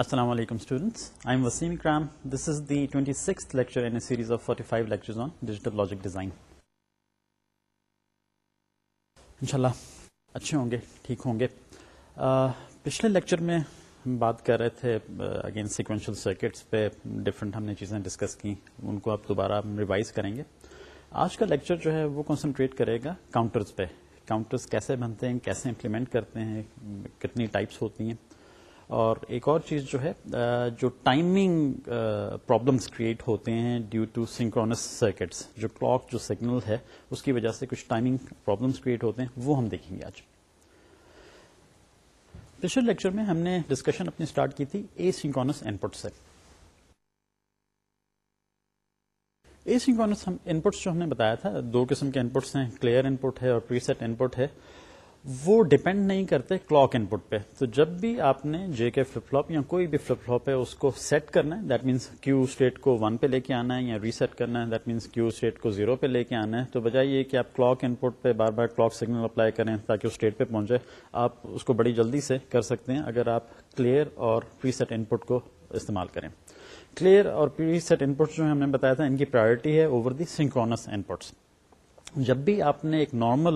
السلام علیکم students I am Waseem Ikram this is the twenty six lecture in series of forty five lectures on digital logic design انشاءاللہ اچھے ہوں گے ٹھیک ہوں گے پچھلے لیکچر میں ہم بات کر رہے تھے اگین سیکوینشل سرکٹس پہ ڈفرینٹ ہم نے چیزیں ڈسکس کی ان کو آپ دوبارہ ریوائز کریں گے آج کا لیکچر جو ہے وہ کنسنٹریٹ کرے گا کاؤنٹرز پہ کاؤنٹرز کیسے بنتے ہیں کیسے امپلیمنٹ کرتے ہیں کتنی ٹائپس ہوتی ہیں اور ایک اور چیز جو ہے جو ٹائمنگ پرابلمس کریٹ ہوتے ہیں ڈیو ٹو سنکرونس سرکٹس جو کلاک جو سگنل ہے، اس کی وجہ سے کچھ ٹائمنگ پرابلمس کریٹ ہوتے ہیں، وہ ہم دیکھیں گے آج۔ پچھلے لیکچر میں ہم نے ڈسکشن اپنی اسٹارٹ کی تھی اے سنکونس ان پٹ سے۔ اے سنکونس ان پٹس جو ہم نے بتایا تھا، دو قسم کے ان پٹس ہیں کلیئر ان پٹ ہے اور پری سیٹ ان پٹ ہے۔ وہ ڈپینڈ نہیں کرتے کلاک ان پٹ پہ۔ تو جب بھی آپ نے جے کے فلپ فلوپ یا کوئی بھی فلپ فلوپ ہے، اس کو سیٹ کرنا ہے۔ دیٹ مینس کیو اسٹیٹ کو ون پہ لے کے آنا ہے یا ریسیٹ کرنا ہے۔ دیٹ مینس کیو اسٹیٹ کو زیرو پہ لے کے آنا ہے۔ تو بجائے یہ کہ آپ کلاک ان پٹ پہ بار بار کلاک سگنل اپلائی کریں تاکہ اس اسٹیٹ پہ پہنچے، آپ اس کو بڑی جلدی سے کر سکتے ہیں اگر آپ کلیئر اور پری سیٹ ان پٹ کو استعمال کریں۔ کلیئر اور پری سیٹ ان پٹس جو ہم نے بتایا تھا، ان کی پرائرٹی ہے اوور دی سنکرونس ان پٹس جب بھی آپ نے ایک نارمل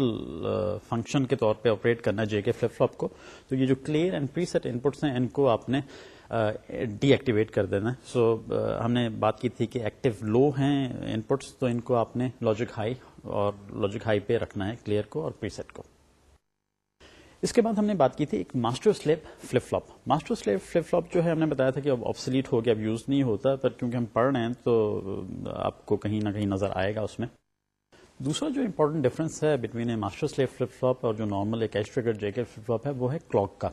فنکشن کے طور پہ آپریٹ کرنا ہے، جے کے فلپ فلپ کو، تو یہ جو clear and preset inputs ہیں، ان کو آپ نے ڈی ایکٹیویٹ کر دینا ہے۔ سو ہم نے بات کی تھی کہ ایکٹیو لو ہیں انپٹس تو ان کو آپ نے لاجک ہائی اور لاجک ہائی پہ رکھنا ہے کلیئر کو اور پری سیٹ کو۔ اس کے بعد ہم نے بات کی تھی ایک master slave flip flop master slave flip flop جو ہے، ہم نے بتایا تھا کہ اب آپسلیٹ ہو گیا، اب یوز نہیں ہوتا، پر کیونکہ ہم پڑھ رہے ہیں، تو آپ کو کہیں نہ کہیں نظر آئے گا اس میں۔ دوسرا جو امپورٹنٹ ڈفرنس ہے between a master slave flip flop اور جو نارمل ایک ایچ ٹریگر جے کے فلپ فلوپ ہے وہ ہے کلاک کا۔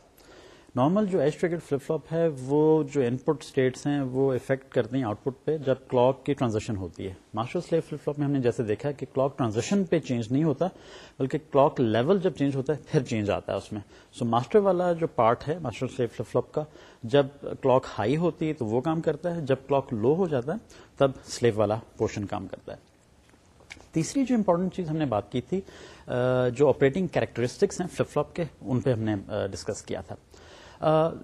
نارمل جو ایچ ٹریگر فلپ فلوپ ہے وہ جو ان پٹ اسٹیٹس ہیں وہ افیکٹ کرتے ہیں آؤٹ پٹ پہ جب کلاک کی ٹرانزیکشن ہوتی ہے۔ ماسٹر سلیو فلپ فلوپ میں ہم نے جیسے دیکھا کہ کلاک ٹرانزیکشن پہ چینج نہیں ہوتا بلکہ کلاک لیول جب چینج ہوتا ہے پھر چینج آتا ہے اس میں۔ سو so, ماسٹر والا جو پارٹ ہے ماسٹر سلیو فلپ فلوپ کا جب کلاک ہائی ہوتی ہے تو وہ کام کرتا ہے جب کلاک لو ہو جاتا ہے تب سلیو والا پورشن کام کرتا ہے۔ تیسری جو امپورٹنٹ چیز ہم نے بات کی تھی جو آپریٹنگ کیریکٹرسٹکس ہیں فلپ فلپ کے، ان پہ ہم نے ڈسکس کیا تھا۔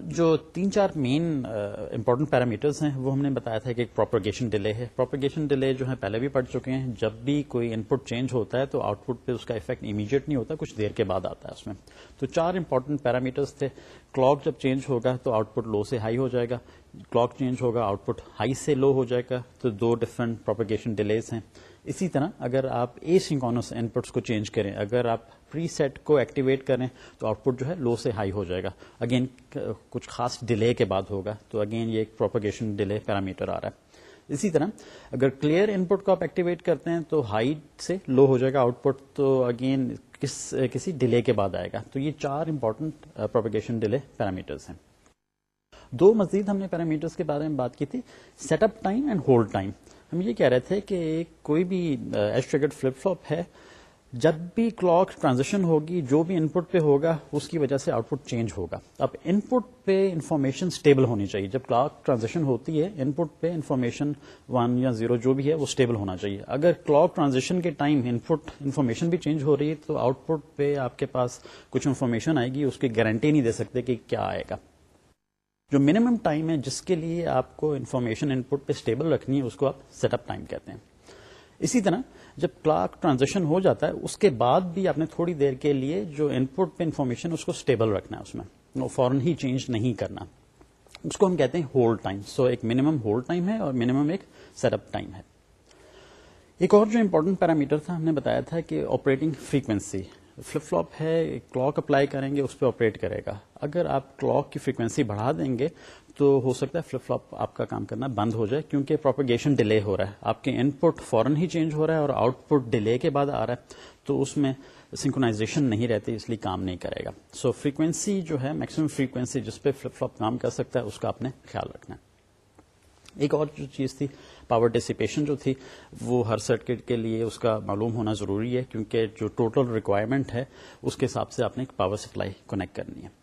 جو تین چار مین امپورٹنٹ پیرامیٹرز ہیں، وہ ہم نے بتایا تھا کہ ایک پروپرگیشن ڈیلے ہے۔ پروپرگیشن ڈیلے جو ہے پہلے بھی پڑھ چکے ہیں۔ جب بھی کوئی ان پٹ چینج ہوتا ہے تو آؤٹ پٹ پہ اس کا افیکٹ امیڈیٹ نہیں ہوتا، کچھ دیر کے بعد آتا ہے اس میں۔ تو چار امپورٹنٹ پیرامیٹرز تھے۔ کلاک جب چینج ہوگا تو آؤٹ پٹ لو سے ہائی ہو جائے گا۔ کلاک چینج ہوگا آؤٹ پٹ ہائی سے لو ہو جائے گا۔ تو دو ڈفرنٹ پروپرگیشن ڈیلیز ہیں۔ اسی طرح اگر آپ اے سنکونس ان پٹس کو چینج کریں، اگر آپ پری سیٹ کو ایکٹیویٹ کریں تو آؤٹ پٹ جو ہے لو سے ہائی ہو جائے گا۔ اگین کچھ خاص ڈیلے کے بعد ہوگا۔ تو اگین یہ ایک پروپگیشن ڈیلے پیرامیٹر آ رہا ہے۔ اسی طرح اگر کلیئر ان پٹ کو آپ ایکٹیویٹ کرتے ہیں تو ہائی سے لو ہو جائے گا آؤٹ پٹ تو اگین کس، کسی ڈیلے کے بعد آئے گا۔ تو یہ چار امپورٹنٹ پروپگیشن ڈیلے پیرامیٹرس ہیں۔ دو مزید ہم نے پیرامیٹرس کے بارے میں بات کی تھی۔ Setup time and hold time ہم یہ کہہ رہے تھے کہ کوئی بھی ایسٹریگڈ فلپ فلوپ ہے، جب بھی کلاک ٹرانزیکشن ہوگی، جو بھی ان پٹ پہ ہوگا، اس کی وجہ سے آؤٹ پٹ چینج ہوگا۔ اب ان پٹ پہ انفارمیشن اسٹیبل ہونی چاہیے۔ جب کلاک ٹرانزیکشن ہوتی ہے ان پٹ پہ انفارمیشن ون یا زیرو جو بھی ہے، وہ اسٹیبل ہونا چاہیے۔ اگر کلاک ٹرانزیکشن کے ٹائم ان پٹ انفارمیشن بھی چینج ہو رہی ہے، تو آؤٹ پٹ پہ آپ کے پاس کچھ انفارمیشن آئے گی، اس کی گارنٹی نہیں دے سکتے کہ کیا آئے گا۔ جو منیمم ٹائم ہے جس کے لیے آپ کو انفارمیشن ان پٹ پہ اسٹیبل رکھنی ہے، اس کو آپ سیٹ اپ ٹائم کہتے ہیں۔ اسی طرح جب کلاک ٹرانزیکشن ہو جاتا ہے، اس کے بعد بھی آپ نے تھوڑی دیر کے لیے جو ان پٹ پہ انفارمیشن اس کو اسٹیبل رکھنا ہے اس میں۔ فوراً ہی چینج نہیں کرنا۔ اس کو ہم کہتے ہیں ہولڈ ٹائم سو ایک منیمم ہولڈ ٹائم ہے اور منیمم ایک سیٹ اپ ٹائم ہے۔ ایک اور جو امپورٹنٹ پیرامیٹر تھا، ہم نے بتایا تھا کہ آپریٹنگ فریکوینسی فلپ فلوپ ہے کلاک اپلائی کریں گے، اس پہ آپریٹ کرے گا۔ اگر آپ کلاک کی فریکوینسی بڑھا دیں گے تو ہو سکتا ہے فلپ فلوپ آپ کا کام کرنا بند ہو جائے کیونکہ پروپگیشن ڈیلے ہو رہا ہے۔ آپ کے ان پٹ فورن ہی چینج ہو رہا ہے اور آؤٹ پٹ ڈیلے کے بعد آ رہا ہے تو اس میں سنکونازیشن نہیں رہتی اس لیے کام نہیں کرے گا۔ سو so, فریکوینسی جو ہے میکسیمم فریکوینسی جس پہ فلپ فلوپ کام کر سکتا ہے اس کا آپ نے خیال رکھنا ہے۔ ایک اور جو چیز تھی پاور ڈیسیپیشن جو تھی وہ ہر سرکٹ کے لیے اس کا معلوم ہونا ضروری ہے کیونکہ جو ٹوٹل ریکوائرمنٹ ہے اس کے حساب سے آپ نے ایک پاور سپلائی کنیکٹ کرنی ہے۔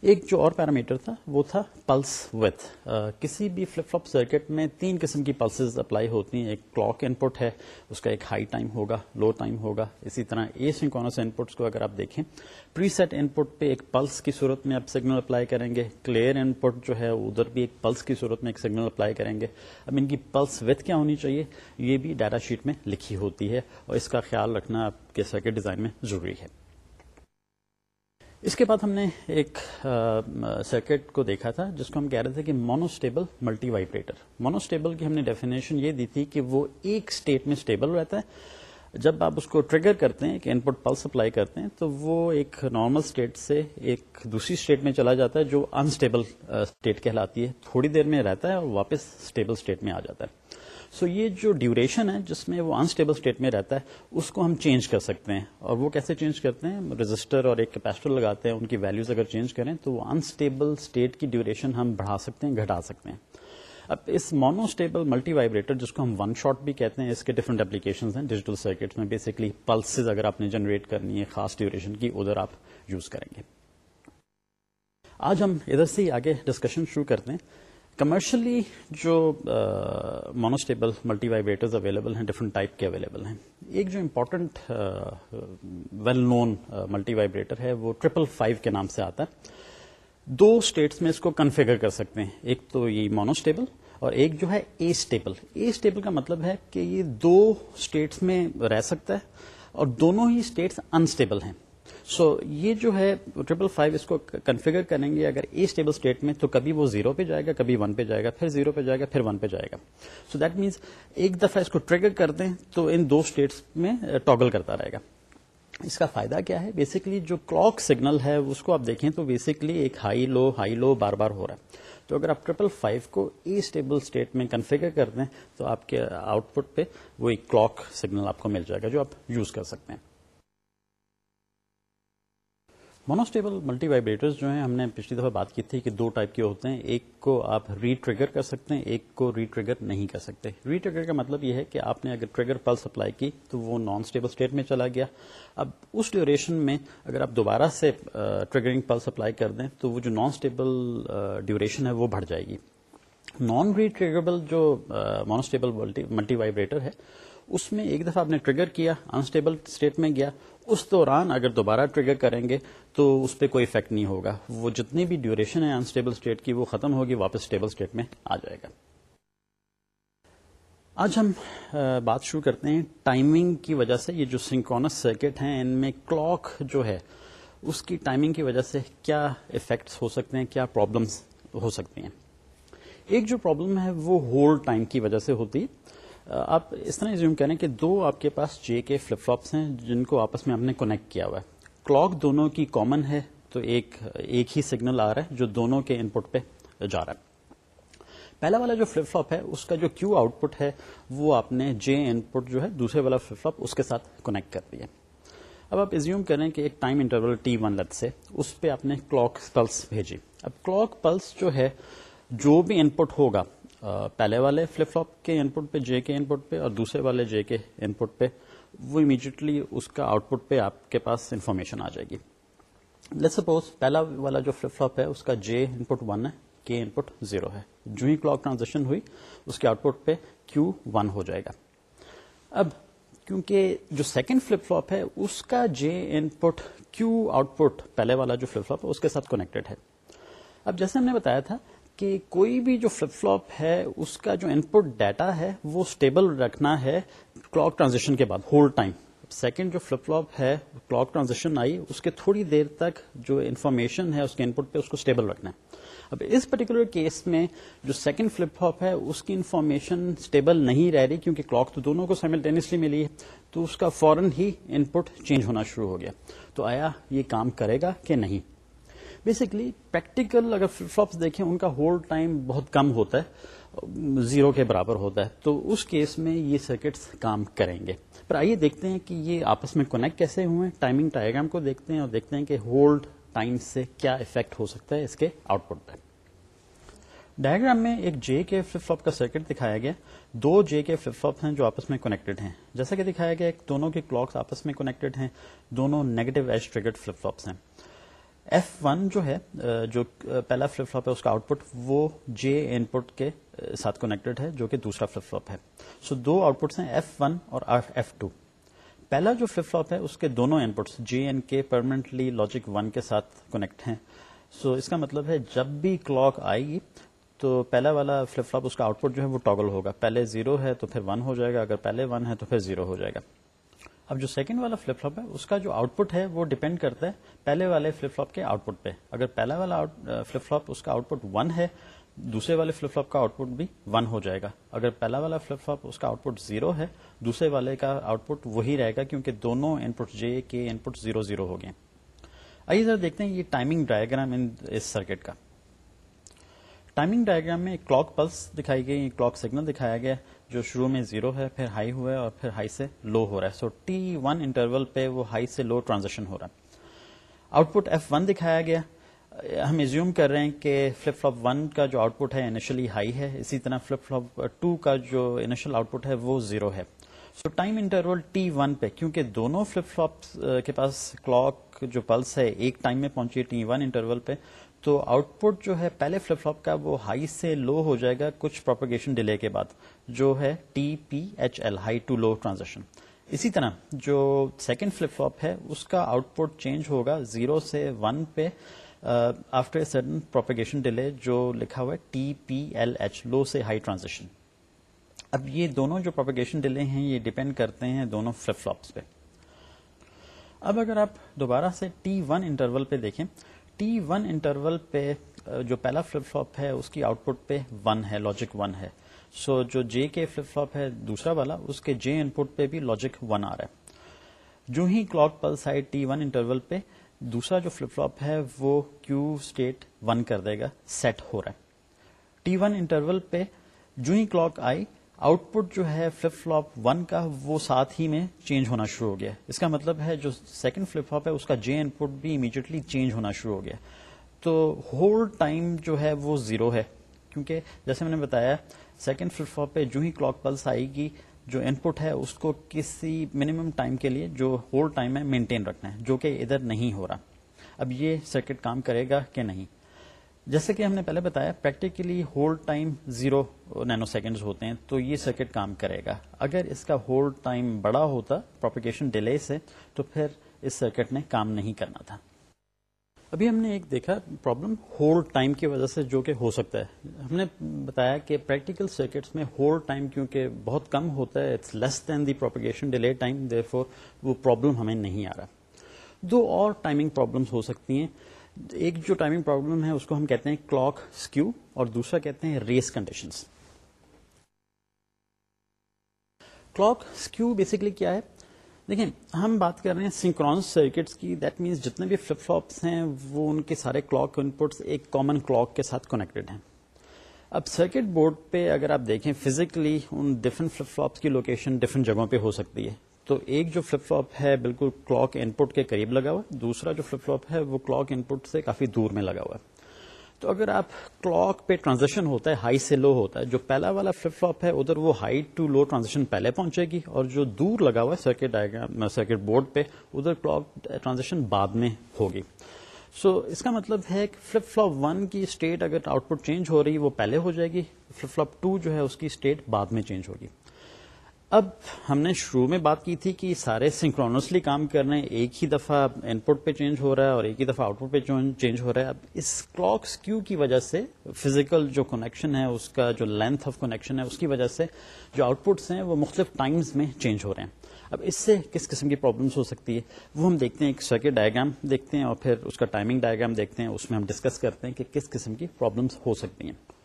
ایک جو اور پیرامیٹر تھا، وہ تھا پلس وتھ کسی بھی فلپ فلپ سرکٹ میں تین قسم کی پلسز اپلائی ہوتی ہیں۔ ایک کلاک ان پٹ ہے، اس کا ایک ہائی ٹائم ہوگا لو ٹائم ہوگا۔ اسی طرح اے سنکونس ان پٹس کو اگر آپ دیکھیں پری سیٹ ان پٹ پہ ایک پلس کی صورت میں آپ سگنل اپلائی کریں گے۔ کلیئر ان پٹ جو ہے ادھر بھی ایک پلس کی صورت میں ایک سگنل اپلائی کریں گے۔ اب ان کی پلس وتھ کیا ہونی چاہیے؟ یہ بھی ڈیٹا شیٹ میں لکھی ہوتی ہے۔ اور اس کا خیال رکھنا آپ کے سرکٹ ڈیزائن میں ضروری ہے۔ اس کے بعد ہم نے ایک سرکٹ کو دیکھا تھا، جس کو ہم کہہ رہے تھے کہ مونوسٹیبل ملٹی وائبریٹر مونوسٹیبل کی ہم نے ڈیفینیشن یہ دی تھی کہ وہ ایک اسٹیٹ میں اسٹیبل رہتا ہے۔ جب آپ اس کو ٹریگر کرتے ہیں کہ ان پٹ پلس اپلائی کرتے ہیں، تو وہ ایک نارمل اسٹیٹ سے ایک دوسری اسٹیٹ میں چلا جاتا ہے، جو انسٹیبل اسٹیٹ کہلاتی ہے۔ تھوڑی دیر میں رہتا ہے اور واپس اسٹیبل اسٹیٹ میں آ جاتا ہے۔ سو یہ جو ڈیوریشن ہے جس میں وہ انسٹیبل اسٹیٹ میں رہتا ہے، اس کو ہم چینج کر سکتے ہیں۔ اور وہ کیسے چینج کرتے ہیں؟ رجسٹر اور ایک کیپیسٹر لگاتے ہیں، ان کی ویلوز اگر چینج کریں تو وہ انسٹیبل اسٹیٹ کی ڈیوریشن ہم بڑھا سکتے ہیں، گھٹا سکتے ہیں۔ اب اس مونو اسٹیبل ملٹی وائبریٹر جس کو ہم ون شاٹ بھی کہتے ہیں، اس کے ڈفرنٹ اپلیکیشن ہیں۔ ڈیجیٹل سرکٹ میں بیسکلی پلسز اگر آپ نے جنریٹ کرنی ہے، خاص ڈیوریشن کی، ادھر آپ یوز کریں گے۔ آج ہم ادھر سے آگے ڈسکشن شروع کرتے ہیں۔ کمرشلی جو مونوسٹیبل ملٹی وائبریٹرز اویلیبل ہیں ڈفرنٹ ٹائپ کے اویلیبل ہیں۔ ایک جو important well known multivibrator ہے، وہ ٹریپل فائیو کے نام سے آتا ہے۔ دو اسٹیٹس میں اس کو کنفیگر کر سکتے ہیں۔ ایک تو یہ مونوسٹیبل اور ایک جو ہے اے اسٹیبل اے اسٹیبل کا مطلب ہے کہ یہ دو اسٹیٹس میں رہ سکتا ہے اور دونوں ہی اسٹیٹس انسٹیبل ہیں۔ سو so, یہ جو ہے ٹریپل فائیو اس کو کنفیگر کریں گے اگر اے اسٹیبل اسٹیٹ میں تو کبھی وہ زیرو پہ جائے گا کبھی ون پہ جائے گا پھر زیرو پہ جائے گا پھر ون پہ جائے گا۔ سو دیٹ مینس ایک دفعہ اس کو ٹریگر کر دیں تو ان دو اسٹیٹس میں ٹاگل کرتا رہے گا۔ اس کا فائدہ کیا ہے؟ بیسکلی جو کلاک سگنل ہے اس کو آپ دیکھیں تو بیسکلی ایک ہائی لو ہائی لو بار بار ہو رہا ہے۔ تو اگر آپ ٹریپل فائیو کو ای اسٹیبل اسٹیٹ میں کنفیگر کر دیں تو آپ کے آؤٹ پٹ پہ وہ ایک کلاک سگنل آپ کو مل جائے گا جو آپ یوز کر سکتے ہیں۔ مونوسٹیبل ملٹی وائبریٹر جو ہیں، ہم نے پچھلی دفعہ بات کی تھی کہ دو ٹائپ کے ہوتے ہیں۔ ایک کو آپ ری ٹریگر کر سکتے ہیں، ایک کو ری ٹریگر نہیں کر سکتے۔ ری ٹریگر کا مطلب یہ ہے کہ آپ نے اگر ٹریگر پلس اپلائی کی تو وہ نان اسٹیبل اسٹیٹ میں چلا گیا۔ اب اس ڈیوریشن میں اگر آپ دوبارہ سے ٹریگرنگ پلس اپلائی کر دیں تو وہ جو نان اسٹیبل ڈیوریشن ہے وہ بڑھ جائے گی۔ نان ری ٹریگربل جو مونوسٹیبل ملٹی وائبریٹر ہے، اس میں ایک دفعہ آپ نے ٹریگر کیا انسٹیبل اسٹیٹ میں گیا۔ اس دوران اگر دوبارہ ٹریگر کریں گے تو اس پہ کوئی افیکٹ نہیں ہوگا۔ وہ جتنی بھی ڈیوریشن ہے انسٹیبل اسٹیٹ کی وہ ختم ہوگی، واپس اسٹیبل اسٹیٹ میں آ جائے گا۔ آج ہم بات شروع کرتے ہیں ٹائمنگ کی وجہ سے۔ یہ جو سنکونس سرکٹ ہیں، ان میں کلاک جو ہے، اس کی ٹائمنگ کی وجہ سے کیا افیکٹس ہو سکتے ہیں، کیا پرابلمس ہو سکتی ہیں۔ ایک جو پرابلم ہے، وہ ہولڈ ٹائم کی وجہ سے ہوتی۔ ہے آپ اس طرح زیوم کریں کہ دو آپ کے پاس جے کے فلپ فلوپس ہیں، جن کو آپس میں ہم نے کونیکٹ کیا ہوا ہے۔ کلاک دونوں کی کامن ہے تو ایک ایک ہی سگنل آ رہا ہے جو دونوں کے ان پٹ پہ جا رہا ہے۔ پہلا والا جو فلپ فلوپ ہے، اس کا جو کیو آؤٹ پٹ ہے، وہ آپ نے جے ان پٹ جو ہے، دوسرے والا فلپ فلوپ اس کے ساتھ کونیکٹ کر دیا۔ اب آپ ازیوم کریں کہ ایک ٹائم انٹرول ٹی ون لت سے، اس پہ آپ نے کلاک پلس بھیجی۔ اب کلاک پلس جو ہے، جو بھی ان پٹ ہوگا پہلے والے فلپ فلوپ کے ان پٹ پہ جے کے ان پٹ پہ اور دوسرے والے جے کے ان پٹ پہ وہ امیڈیٹلی اس کا آؤٹ پٹ پہ آپ کے پاس انفارمیشن آ جائے گی۔ لیٹ سپوز پہلا والا جو فلپ فلوپ ہے، اس کا جے ان پٹ ون ہے کے ان پٹ زیرو ہے۔ جو ہی کلاک ٹرانزیکشن ہوئی، اس کے آؤٹ پٹ پہ کیو ون ہو جائے گا۔ اب کیونکہ جو سیکنڈ فلپ فلوپ ہے، اس کا جے ان پٹ کیو آؤٹ پٹ پہلے والا جو فلپ فلوپ ہے، اس کے ساتھ کنیکٹڈ ہے۔ اب جیسے ہم نے بتایا تھا کہ کوئی بھی جو فلپ فلوپ ہے، اس کا جو ان پٹ ڈیٹا ہے، وہ اسٹیبل رکھنا ہے کلاک ٹرانزیکشن کے بعد، ہول ٹائم۔ سیکنڈ جو فلپ فلوپ ہے، کلاک ٹرانزیکشن آئی، اس کے تھوڑی دیر تک جو انفارمیشن ہے، اس کے ان پٹ پہ اس کو اسٹیبل رکھنا ہے۔ اب اس پرٹیکولر کیس میں جو سیکنڈ فلپ فلوپ ہے، اس کی انفارمیشن اسٹیبل نہیں رہ رہی کیونکہ کلاک تو دونوں کو سائملٹینسلی ملی ہے۔ تو اس کا فوراً ہی ان پٹ چینج ہونا شروع ہو گیا۔ تو آیا یہ کام کرے گا کہ نہیں؟ بیسکلی، پریکٹیکل اگر فلپ فلوپس دیکھیں، ان کا ہولڈ ٹائم بہت کم ہوتا ہے۔ زیرو کے برابر ہوتا ہے، تو اس کیس میں یہ سرکٹس کام کریں گے۔ پر آئیے دیکھتے ہیں کہ یہ آپس میں کنیکٹ کیسے ہوئے ٹائمنگ ڈائگرام کو دیکھتے ہیں اور دیکھتے ہیں کہ ہولڈ ٹائم سے کیا افیکٹ ہو سکتا ہے اس کے آؤٹ پٹ پہ ڈائگرام میں ایک جے کے فلپ فلوپ کا سرکٹ دکھایا گیا۔ دو جے کے فلپ فلوپ ہیں جو آپس میں کنیکٹڈ ہیں۔ جیسا کہ دکھایا گیا دونوں کے کلاکس آپس میں کنیکٹڈ ہیں، دونوں negative edge triggered flip flops ہیں۔ ایف ون جو ہے جو پہلا فلپ فلپ ہے اس کا آؤٹ پٹ وہ جے ان پٹ کے ساتھ کنیکٹڈ ہے جو کہ دوسرا فلپ فلپ ہے۔ سو so, دو آؤٹ پٹس ہیں ایف ون اور ایف ٹو پہلا جو فلپ فلپ ہے اس کے دونوں ان پٹس جے این کے پرماننٹلی لاجک ون کے ساتھ کنیکٹ ہیں۔ سو so, اس کا مطلب ہے جب بھی کلاک آئے گی تو پہلا والا فلپ فلپ اس کا آؤٹ پٹ جو ہے وہ ٹاگل ہوگا۔ پہلے زیرو ہے تو پھر ون ہو جائے گا اگر پہلے ون ہے تو پھر زیرو ہو جائے گا۔ اب جو سیکنڈ والا فلپ فلپ ہے، اس کا جو آؤٹ پٹ ہے، وہ ڈپینڈ کرتا ہے پہلے والے فلپ فلپ کے آؤٹ پٹ پہ۔ اگر پہلا والا فلپ فلپ اس کا آؤٹ پٹ ون ہے، دوسرے والے فلپ فلپ کا آؤٹ پٹ بھی ون ہو جائے گا۔ اگر پہلا والا فلپ فلپ اس کا آؤٹ پٹ زیرو ہے، دوسرے والے کا آؤٹ پٹ وہی رہے گا کیونکہ دونوں ان پٹ جے کے ان پٹ زیرو زیرو ہو گئے۔ آئیے ذرا دیکھتے ہیں یہ ٹائمنگ ڈائگرام ان اس سرکٹ کا۔ ٹائمنگ ڈائگرام میں کلاک پلس دکھائی گئی کلاک سگنل دکھایا گیا۔ جو شروع میں زیرو ہے، پھر ہائی ہوا ہے اور پھر ہائی سے لو ہو رہا ہے۔ سو ٹی ون انٹرول پہ وہ ہائی سے لو ٹرانزیکشن ہو رہا ہے۔ آؤٹ پٹ ایف ون دکھایا گیا۔ ہم ایزیوم کر رہے ہیں کہ فلپ فلپ ون کا جو آؤٹ پٹ ہے انیشلی ہائی ہے، اسی طرح فلپ فلپ ٹو کا جو انیشل آؤٹ پٹ ہے وہ زیرو ہے۔ So time interval T one پہ، کیونکہ دونوں فلپ فلپ کے پاس کلاک جو پلس ہے، ایک ٹائم میں پہنچی ہے ٹی ون انٹرول پہ، تو آؤٹ پٹ جو ہے پہلے فلپ فلپ کا وہ ہائی سے لو ہو جائے گا کچھ پروپیگیشن ڈیلے کے بعد۔ جو ہے T P H L high to low transition اسی طرح جو سیکنڈ فلپ فلپ ہے، اس کا آؤٹ پٹ چینج ہوگا زیرو سے ون پہ آفٹر سڈن پروپیگیشن ڈیلے جو لکھا ہوا ہے T P L H low سے ہائی ٹرانزیکشن اب یہ دونوں جو پروپیگیشن ڈیلے ہیں، یہ ڈیپینڈ کرتے ہیں دونوں فلپ فلپس پہ. اب اگر آپ دوبارہ سے ٹی ون انٹرول پہ دیکھیں، ٹی ون انٹرول پہ جو پہلا فلپ فلپ ہے، اس کی آؤٹ پٹ پہ ون ہے لاجک ون ہے. سو so, جو جے کے فلپ فلپ ہے دوسرا والا اس کے جے ان پٹ پہ بھی لاجک ون آ رہا ہے۔ جو ہی کلاک پلس آئی ٹی ون انٹرول پہ دوسرا جو فلپ فلپ ہے وہ کیو اسٹیٹ ون کر دے گا سیٹ ہو رہا ہے۔ ٹی ون انٹرول پہ جو ہی کلاک آئی آؤٹ پٹ جو ہے فلپ فلپ ون کا وہ ساتھ ہی میں چینج ہونا شروع ہو گیا۔ اس کا مطلب ہے جو سیکنڈ فلپ فلپ ہے اس کا جے ان پٹ بھی امیڈیٹلی چینج ہونا شروع ہو گیا۔ تو ہول ٹائم جو ہے وہ زیرو ہے۔ کیونکہ جیسے میں نے بتایا سیکنڈ فلپ فلپ پہ جو ہی کلاک پلس آئے گی، جو ان پٹ ہے، اس کو کسی منیمم ٹائم کے لیے، جو ہول ٹائم ہے مینٹین رکھنا ہے، جو کہ ادھر نہیں ہو رہا۔ اب یہ سرکٹ کام کرے گا کہ نہیں؟ جیسے کہ ہم نے پہلے بتایا practically hold time zero nanoseconds ہوتے ہیں، تو یہ سرکٹ کام کرے گا۔ اگر اس کا ہولڈ ٹائم بڑا ہوتا پروپیگیشن ڈیلے سے، تو پھر اس سرکٹ نے کام نہیں کرنا تھا۔ ابھی ہم نے ایک دیکھا پرابلم ہولڈ ٹائم کی وجہ سے جو کہ ہو سکتا ہے۔ ہم نے بتایا کہ پریکٹیکل سرکٹس میں ہولڈ ٹائم کیونکہ بہت کم ہوتا ہے it's less than the propagation delay time therefore وہ پرابلم ہمیں نہیں آ رہا۔ دو اور ٹائمنگ پرابلمس ہو سکتی ہیں۔ ایک جو ٹائمنگ پرابلم ہے، اس کو ہم کہتے ہیں کلاک اسکیو اور دوسرا کہتے ہیں race condition clock skew basically کیا ہے؟ دیکھیں، ہم بات کر رہے ہیں سنکرونس سرکٹس کی دیٹ مینس جتنے بھی فلپ فلوپس ہیں، وہ ان کے سارے کلاک انپٹس ایک کامن کلاک کے ساتھ کنیکٹڈ ہیں۔ اب سرکٹ بورڈ پہ اگر آپ دیکھیں فزیکلی ان ڈفرنٹ فلپ فلوپس کی لوکیشن ڈفرنٹ جگہوں پہ ہو سکتی ہے۔ تو ایک جو فلپ فلوپ ہے، بالکل کلاک ان پٹ کے قریب لگا ہوا دوسرا جو فلپ فلوپ ہے، وہ کلاک ان پٹ سے کافی دور میں لگا ہوا ہے۔ تو اگر آپ کلاک پہ ٹرانزیکشن ہوتا ہے ہائی سے لو ہوتا ہے جو پہلا والا فلپ فلوپ ہے ادھر وہ ہائی ٹو لو ٹرانزیکشن پہلے پہنچے گی اور جو دور لگا ہوا ہے سرکٹ سرکٹ بورڈ پہ ادھر کلاک ٹرانزیکشن بعد میں ہوگی۔ سو so, اس کا مطلب ہے کہ فلپ فلوپ ون کی اسٹیٹ اگر آؤٹ پٹ چینج ہو رہی ہے وہ پہلے ہو جائے گی۔ فلپ فلوپ ٹو جو ہے اس کی اسٹیٹ بعد میں چینج ہوگی۔ اب ہم نے شروع میں بات کی تھی کہ سارے سنکرونسلی کام کر رہے ہیں ایک ہی دفعہ ان پٹ پہ چینج ہو رہا ہے اور ایک ہی دفعہ آؤٹ پٹ پہ چینج ہو رہا ہے۔ اب اس کلاک اسکیو کی وجہ سے فزیکل جو کنیکشن ہے، اس کا جو لینتھ آف کنیکشن ہے، اس کی وجہ سے جو آؤٹ پٹس ہیں، وہ مختلف ٹائمز میں چینج ہو رہے ہیں۔ اب اس سے کس قسم کی پرابلمس ہو سکتی ہے؟ وہ ہم دیکھتے ہیں، ایک سرکٹ ڈائگرام دیکھتے ہیں اور پھر اس کا ٹائمنگ ڈائگرام دیکھتے ہیں، اس میں ہم ڈسکس کرتے ہیں کہ کس قسم کی پرابلمس ہو سکتی ہیں۔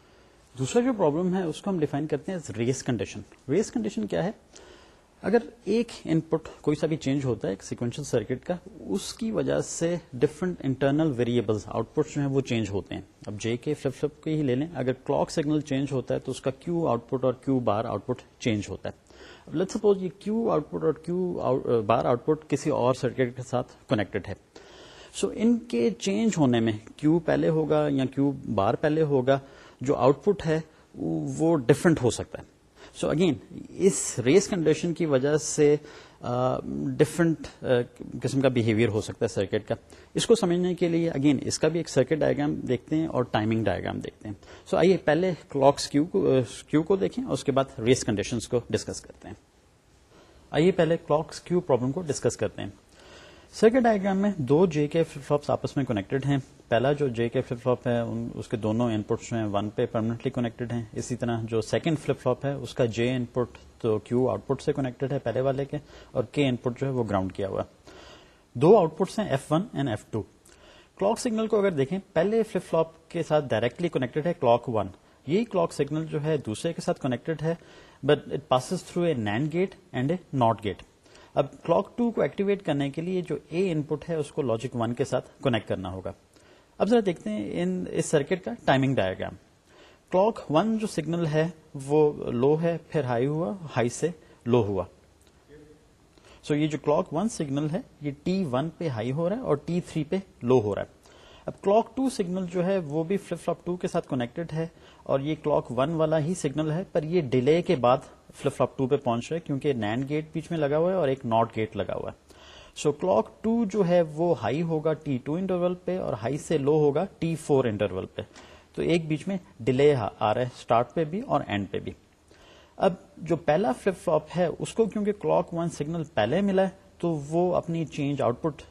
دوسرا جو پرابلم ہے اس کو ہم ڈیفائن کرتے ہیں ریس کنڈیشن ریس کنڈیشن کیا ہے؟ اگر ایک ان پٹ کوئی سا بھی چینج ہوتا ہے ایک سیکوینشل سرکٹ کا اس کی وجہ سے different internal variable output جو ہیں وہ چینج ہوتے ہیں. اب جے کے فلپ فلپ کے ہی لے لیں۔ اگر کلاک سگنل چینج ہوتا ہے تو اس کا کیو آؤٹ پٹ اور کیو بار آؤٹ پٹ چینج ہوتا ہے۔ اب لیٹ سپوز یہ کیو آؤٹ پٹ اور کیو بار آؤٹ پٹ کسی اور سرکٹ کے ساتھ کنیکٹڈ ہے۔ سو so, ان کے چینج ہونے میں کیو پہلے ہوگا یا کیو بار پہلے ہوگا۔ جو آؤٹ پٹ ہے، وہ ڈفرنٹ ہو سکتا ہے۔ سو اگین اس ریس کنڈیشن کی وجہ سے ڈفرنٹ قسم کا بہیویئر ہو سکتا ہے سرکٹ کا۔ اس کو سمجھنے کے لیے اگین اس کا بھی ایک سرکٹ ڈائگرام دیکھتے ہیں اور ٹائمنگ ڈائگرام دیکھتے ہیں۔ سو آئیے پہلے کلاکس کیو کو دیکھیں، اور اس کے بعد ریس کنڈیشنز کو ڈسکس کرتے ہیں۔ آئیے پہلے کلاکس کیو پرابلم کو ڈسکس کرتے ہیں۔ سرکٹ ڈائگرام میں دو جے کے فلپ فلوپس آپس میں کنیکٹڈ ہیں۔ پہلا جو جے کے فلپ فلوپ ہے اس کے دونوں ان پٹس جو ہیں ون پہ پرمانٹلی کنیکٹڈ ہیں۔ اسی طرح جو سیکنڈ فلپ فلوپ ہے، اس کا جے ان پٹ تو کیو آؤٹ پٹ سے کنیکٹڈ ہے پہلے والے کے، اور کے ان پٹ جو ہے وہ گراؤنڈ کیا ہوا۔ دو آؤٹ پٹس ہیں F one and F two clock signal کو اگر دیکھیں، پہلے فلپ فلوپ کے ساتھ ڈائریکٹلی کنیکٹڈ ہے کلاک ون یہی کلاک سگنل جو ہے دوسرے کے ساتھ کنیکٹڈ ہے but it passes through a NAND gate and a NOT gate اب کلاک ٹو کو ایکٹیویٹ کرنے کے لیے جو اے ان پٹ ہے اس کو لاجک ون کے ساتھ کنیکٹ کرنا ہوگا۔ اب ذرا دیکھتے ہیں ان اس سرکٹ کا ٹائمنگ ڈائگرام کلاک ون جو سگنل ہے وہ لو ہے، پھر ہائی ہوا، ہائی سے لو ہوا۔ سو so یہ جو کلاک ون سگنل ہے، یہ ٹی ون پہ ہائی ہو رہا ہے اور ٹی تھری پہ لو ہو رہا ہے۔ اب کلاک ٹو سگنل جو ہے وہ بھی فلپ فلپ ٹو کے ساتھ کنیکٹڈ ہے اور یہ کلاک ون والا ہی سگنل ہے، پر یہ ڈیلے کے بعد فلپ فلپ ٹو پہ پہنچ رہے کیونکہ نینڈ گیٹ بیچ میں لگا ہوا ہے اور ایک ناٹ گیٹ لگا ہوا ہے۔ سو کلاک ٹو جو ہے وہ ہائی ہوگا ٹی ٹو انٹرول پہ اور ہائی سے لو ہوگا ٹی فور انٹرول پہ۔ تو ایک بیچ میں ڈیلے آ رہا ہے اسٹارٹ پہ بھی اور اینڈ پہ بھی۔ اب جو پہلا فلپ فلوپ ہے اس کو کیونکہ کلاک ون سگنل پہلے ملا ہے، تو وہ اپنی چینج آؤٹ پٹ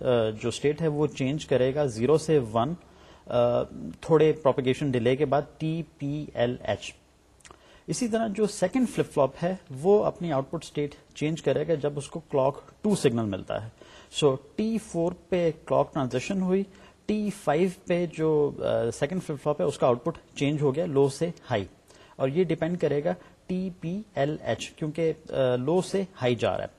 جو اسٹیٹ ہے وہ چینج کرے گا زیرو سے ون تھوڑے پروپیگیشن ڈیلے کے بعد ٹی پی ایل ایچ اسی طرح جو سیکنڈ فلپ فلوپ ہے، وہ اپنی آؤٹ پٹ اسٹیٹ چینج کرے گا جب اس کو کلاک ٹو سگنل ملتا ہے۔ سو ٹی فور پہ کلاک ٹرانزیکشن ہوئی ٹی فائیو پہ جو سیکنڈ فلپ فلوپ ہے، اس کا آؤٹ پٹ چینج ہو گیا لو سے ہائی اور یہ ڈیپینڈ کرے گا ٹی پی ایل ایچ کیونکہ لو سے ہائی جا رہا ہے۔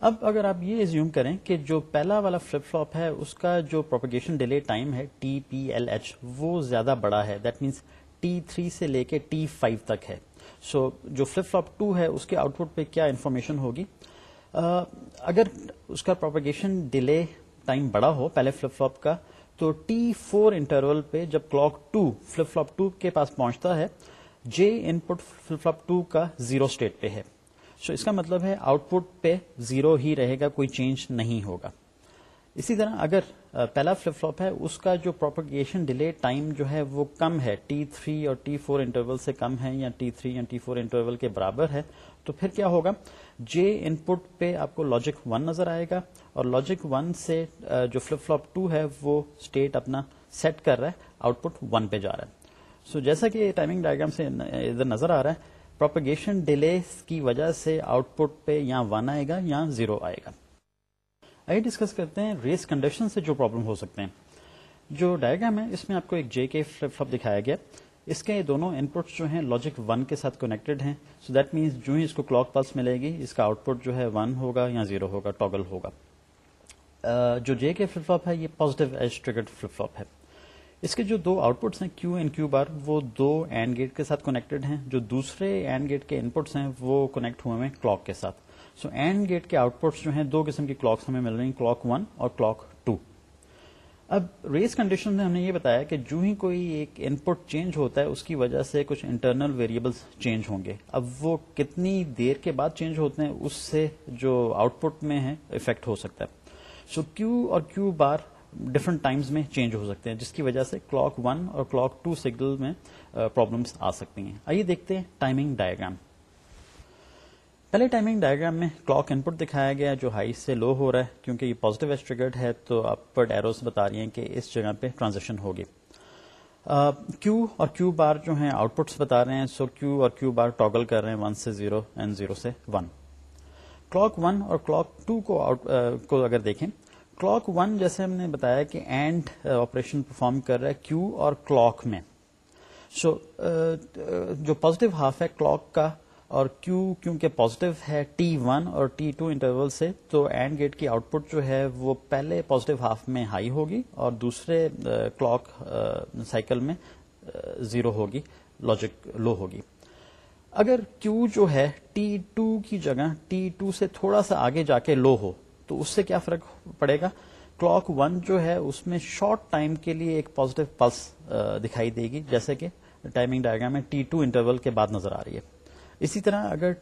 اب اگر آپ یہ زیوم کریں کہ جو پہلا والا فلپ فلوپ ہے، اس کا جو پروپگیشن ڈیلے ٹائم ہے ٹی پی ایل ایچ وہ زیادہ بڑا ہے۔ دیٹ مینس ٹی تھری سے لے کے ٹی فائیو تک ہے۔ سو so, جو فلپ فلوپ ٹو ہے اس کے آؤٹ پٹ پہ کیا انفارمیشن ہوگی؟ uh, اگر اس کا پروپگیشن ڈیلے ٹائم بڑا ہو پہلے فلپ فلوپ کا تو ٹی فور انٹرول پہ جب clock two flip flop two کے پاس پہنچتا ہے J input flip flop two کا زیرو اسٹیٹ پہ ہے۔ سو so, اس کا مطلب ہے آؤٹ پٹ پہ زیرو ہی رہے گا کوئی چینج نہیں ہوگا۔ اسی طرح اگر پہلا فلپ فلوپ ہے، اس کا جو پروپگیشن ڈیلے ٹائم جو ہے وہ کم ہے ٹی تھری اور ٹی فور انٹرول سے کم ہے یا ٹی تھری یا ٹی فور انٹرول کے برابر ہے، تو پھر کیا ہوگا؟ جے ان پٹ پہ آپ کو لاجک ون نظر آئے گا اور لاجک ون سے جو فلپ فلوپ ٹو ہے وہ اسٹیٹ اپنا سیٹ کر رہا ہے آؤٹ پٹ ون پہ جا رہا ہے۔ سو so جیسا کہ ٹائمنگ ڈائگرام سے ادھر نظر آ رہا ہے پروپگیشن ڈیلے کی وجہ سے آؤٹ پٹ پہ یا ون آئے گا یا زیرو آئے گا۔ آئیے ڈسکس کرتے ہیں ریس کنڈیشن سے جو پرابلم ہو سکتے ہیں۔ جو ڈائگرام ہے، اس میں آپ کو ایک جے کے فلپ فلپ دکھایا گیا۔ اس کے دونوں ان پٹس جو ہیں لاجک ون کے ساتھ کنیکٹڈ ہیں۔ سو دیٹ مینس جو ہی اس کو کلاک پلس ملے گی، اس کا آؤٹ پٹ جو ہے ون ہوگا یا زیرو ہوگا ٹاگل ہوگا۔ جو جے کے فلپ فلپ ہے، یہ positive edge triggered flip flip ہے۔ اس کے جو دو آؤٹ پٹس ہیں کیو اینڈ کیو بار وہ دو اینڈ گیٹ کے ساتھ کنیکٹڈ ہیں۔ جو دوسرے اینڈ گیٹ کے ان پٹس ہیں، وہ کنیکٹ ہوئے ہیں کلاک کے ساتھ۔ سو اینڈ گیٹ کے آؤٹ پٹس جو ہیں دو قسم کی کلاکس ہمیں مل رہی ہیں، کلاک ون اور کلاک ٹو۔ اب ریس کنڈیشن میں ہم نے یہ بتایا کہ جو ہی کوئی ایک ان پٹ چینج ہوتا ہے، اس کی وجہ سے کچھ انٹرنل ویریبلس چینج ہوں گے۔ اب وہ کتنی دیر کے بعد چینج ہوتے ہیں، اس سے جو آؤٹ پٹ میں ہے افیکٹ ہو سکتا ہے۔ سو کیو اور کیو بار ڈفرنٹ ٹائمز میں چینج ہو سکتے ہیں، جس کی وجہ سے کلاک ون اور کلاک ٹو سگنل میں پرابلمس آ سکتی ہیں۔ آئیے دیکھتے ہیں ٹائمنگ ڈائگرام پہلے ٹائمنگ ڈائگرام میں کلاک ان پٹ دکھایا گیا جو ہائی سے لو ہو رہا ہے کیونکہ یہ پازیٹو ایسٹریگرڈ ہے تو اپر ایروز بتا رہی ہیں کہ اس جگہ پہ ٹرانزیکشن ہوگی۔ کیو اور کیو بار جو ہیں آؤٹ پٹس بتا رہے ہیں سو کیو اور کیو بار ٹاگل کر رہے ہیں ون سے زیرو اینڈ زیرو سے ون کلاک ون اور کلاک ٹو کو اگر دیکھیں کلاک ون جیسے ہم نے بتایا کہ اینڈ آپریشن پرفارم کر رہا ہے کیو اور کلاک میں۔ سو so, uh, جو پازیٹو ہاف ہے کلاک کا اور کیو کیونکہ پازیٹو ہے ٹی ون اور ٹی ٹو انٹرول سے، تو اینڈ گیٹ کی آؤٹ پٹ جو ہے وہ پہلے پازیٹو ہاف میں ہائی ہوگی اور دوسرے کلاک سائیکل میں زیرو ہوگی لاجک لو ہوگی۔ اگر کیو جو ہے ٹی ٹو کی جگہ ٹی ٹو سے تھوڑا سا آگے جا کے لو ہو، تو اس سے کیا فرق پڑے گا؟ کلاک ون جو ہے اس میں شارٹ ٹائم کے لیے ایک پازیٹو پلس دکھائی دے گی، جیسے کہ ٹائمنگ ڈائگرام میں ٹی ٹو انٹرول کے بعد نظر آ رہی ہے۔ اسی طرح اگر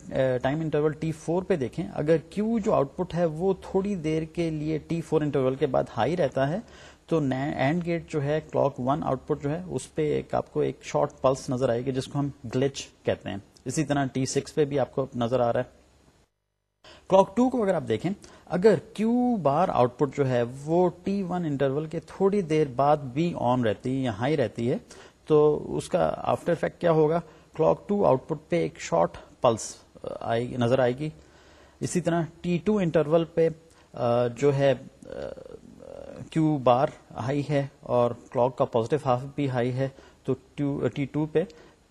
ٹائم انٹرول ٹی فور پہ دیکھیں، اگر کیو جو آؤٹ پٹ ہے وہ تھوڑی دیر کے لیے ٹی فور انٹرول کے بعد ہائی رہتا ہے، تو اینڈ گیٹ جو ہے کلاک ون آؤٹ پٹ جو ہے، اس پہ ایک آپ کو ایک شارٹ پلس نظر آئے گی، جس کو ہم گلچ کہتے ہیں۔ اسی طرح ٹی سکس پہ بھی آپ کو نظر آ رہا ہے۔ کلاک ٹو کو اگر آپ دیکھیں، اگر کیو بار آؤٹ پٹ جو ہے، وہ ٹی ون انٹرول کے تھوڑی دیر بعد بھی آن رہتی ہے یا ہائی رہتی ہے، تو اس کا آفٹر افیکٹ کیا ہوگا؟ کلاک ٹو آؤٹ پٹ پہ ایک شارٹ پلس نظر آئے گی اسی طرح ٹی ٹو انٹرول پہ جو ہے کیو بار ہائی ہے اور کلاک کا پازیٹو ہاف بھی ہائی ہے تو ٹی ٹو پہ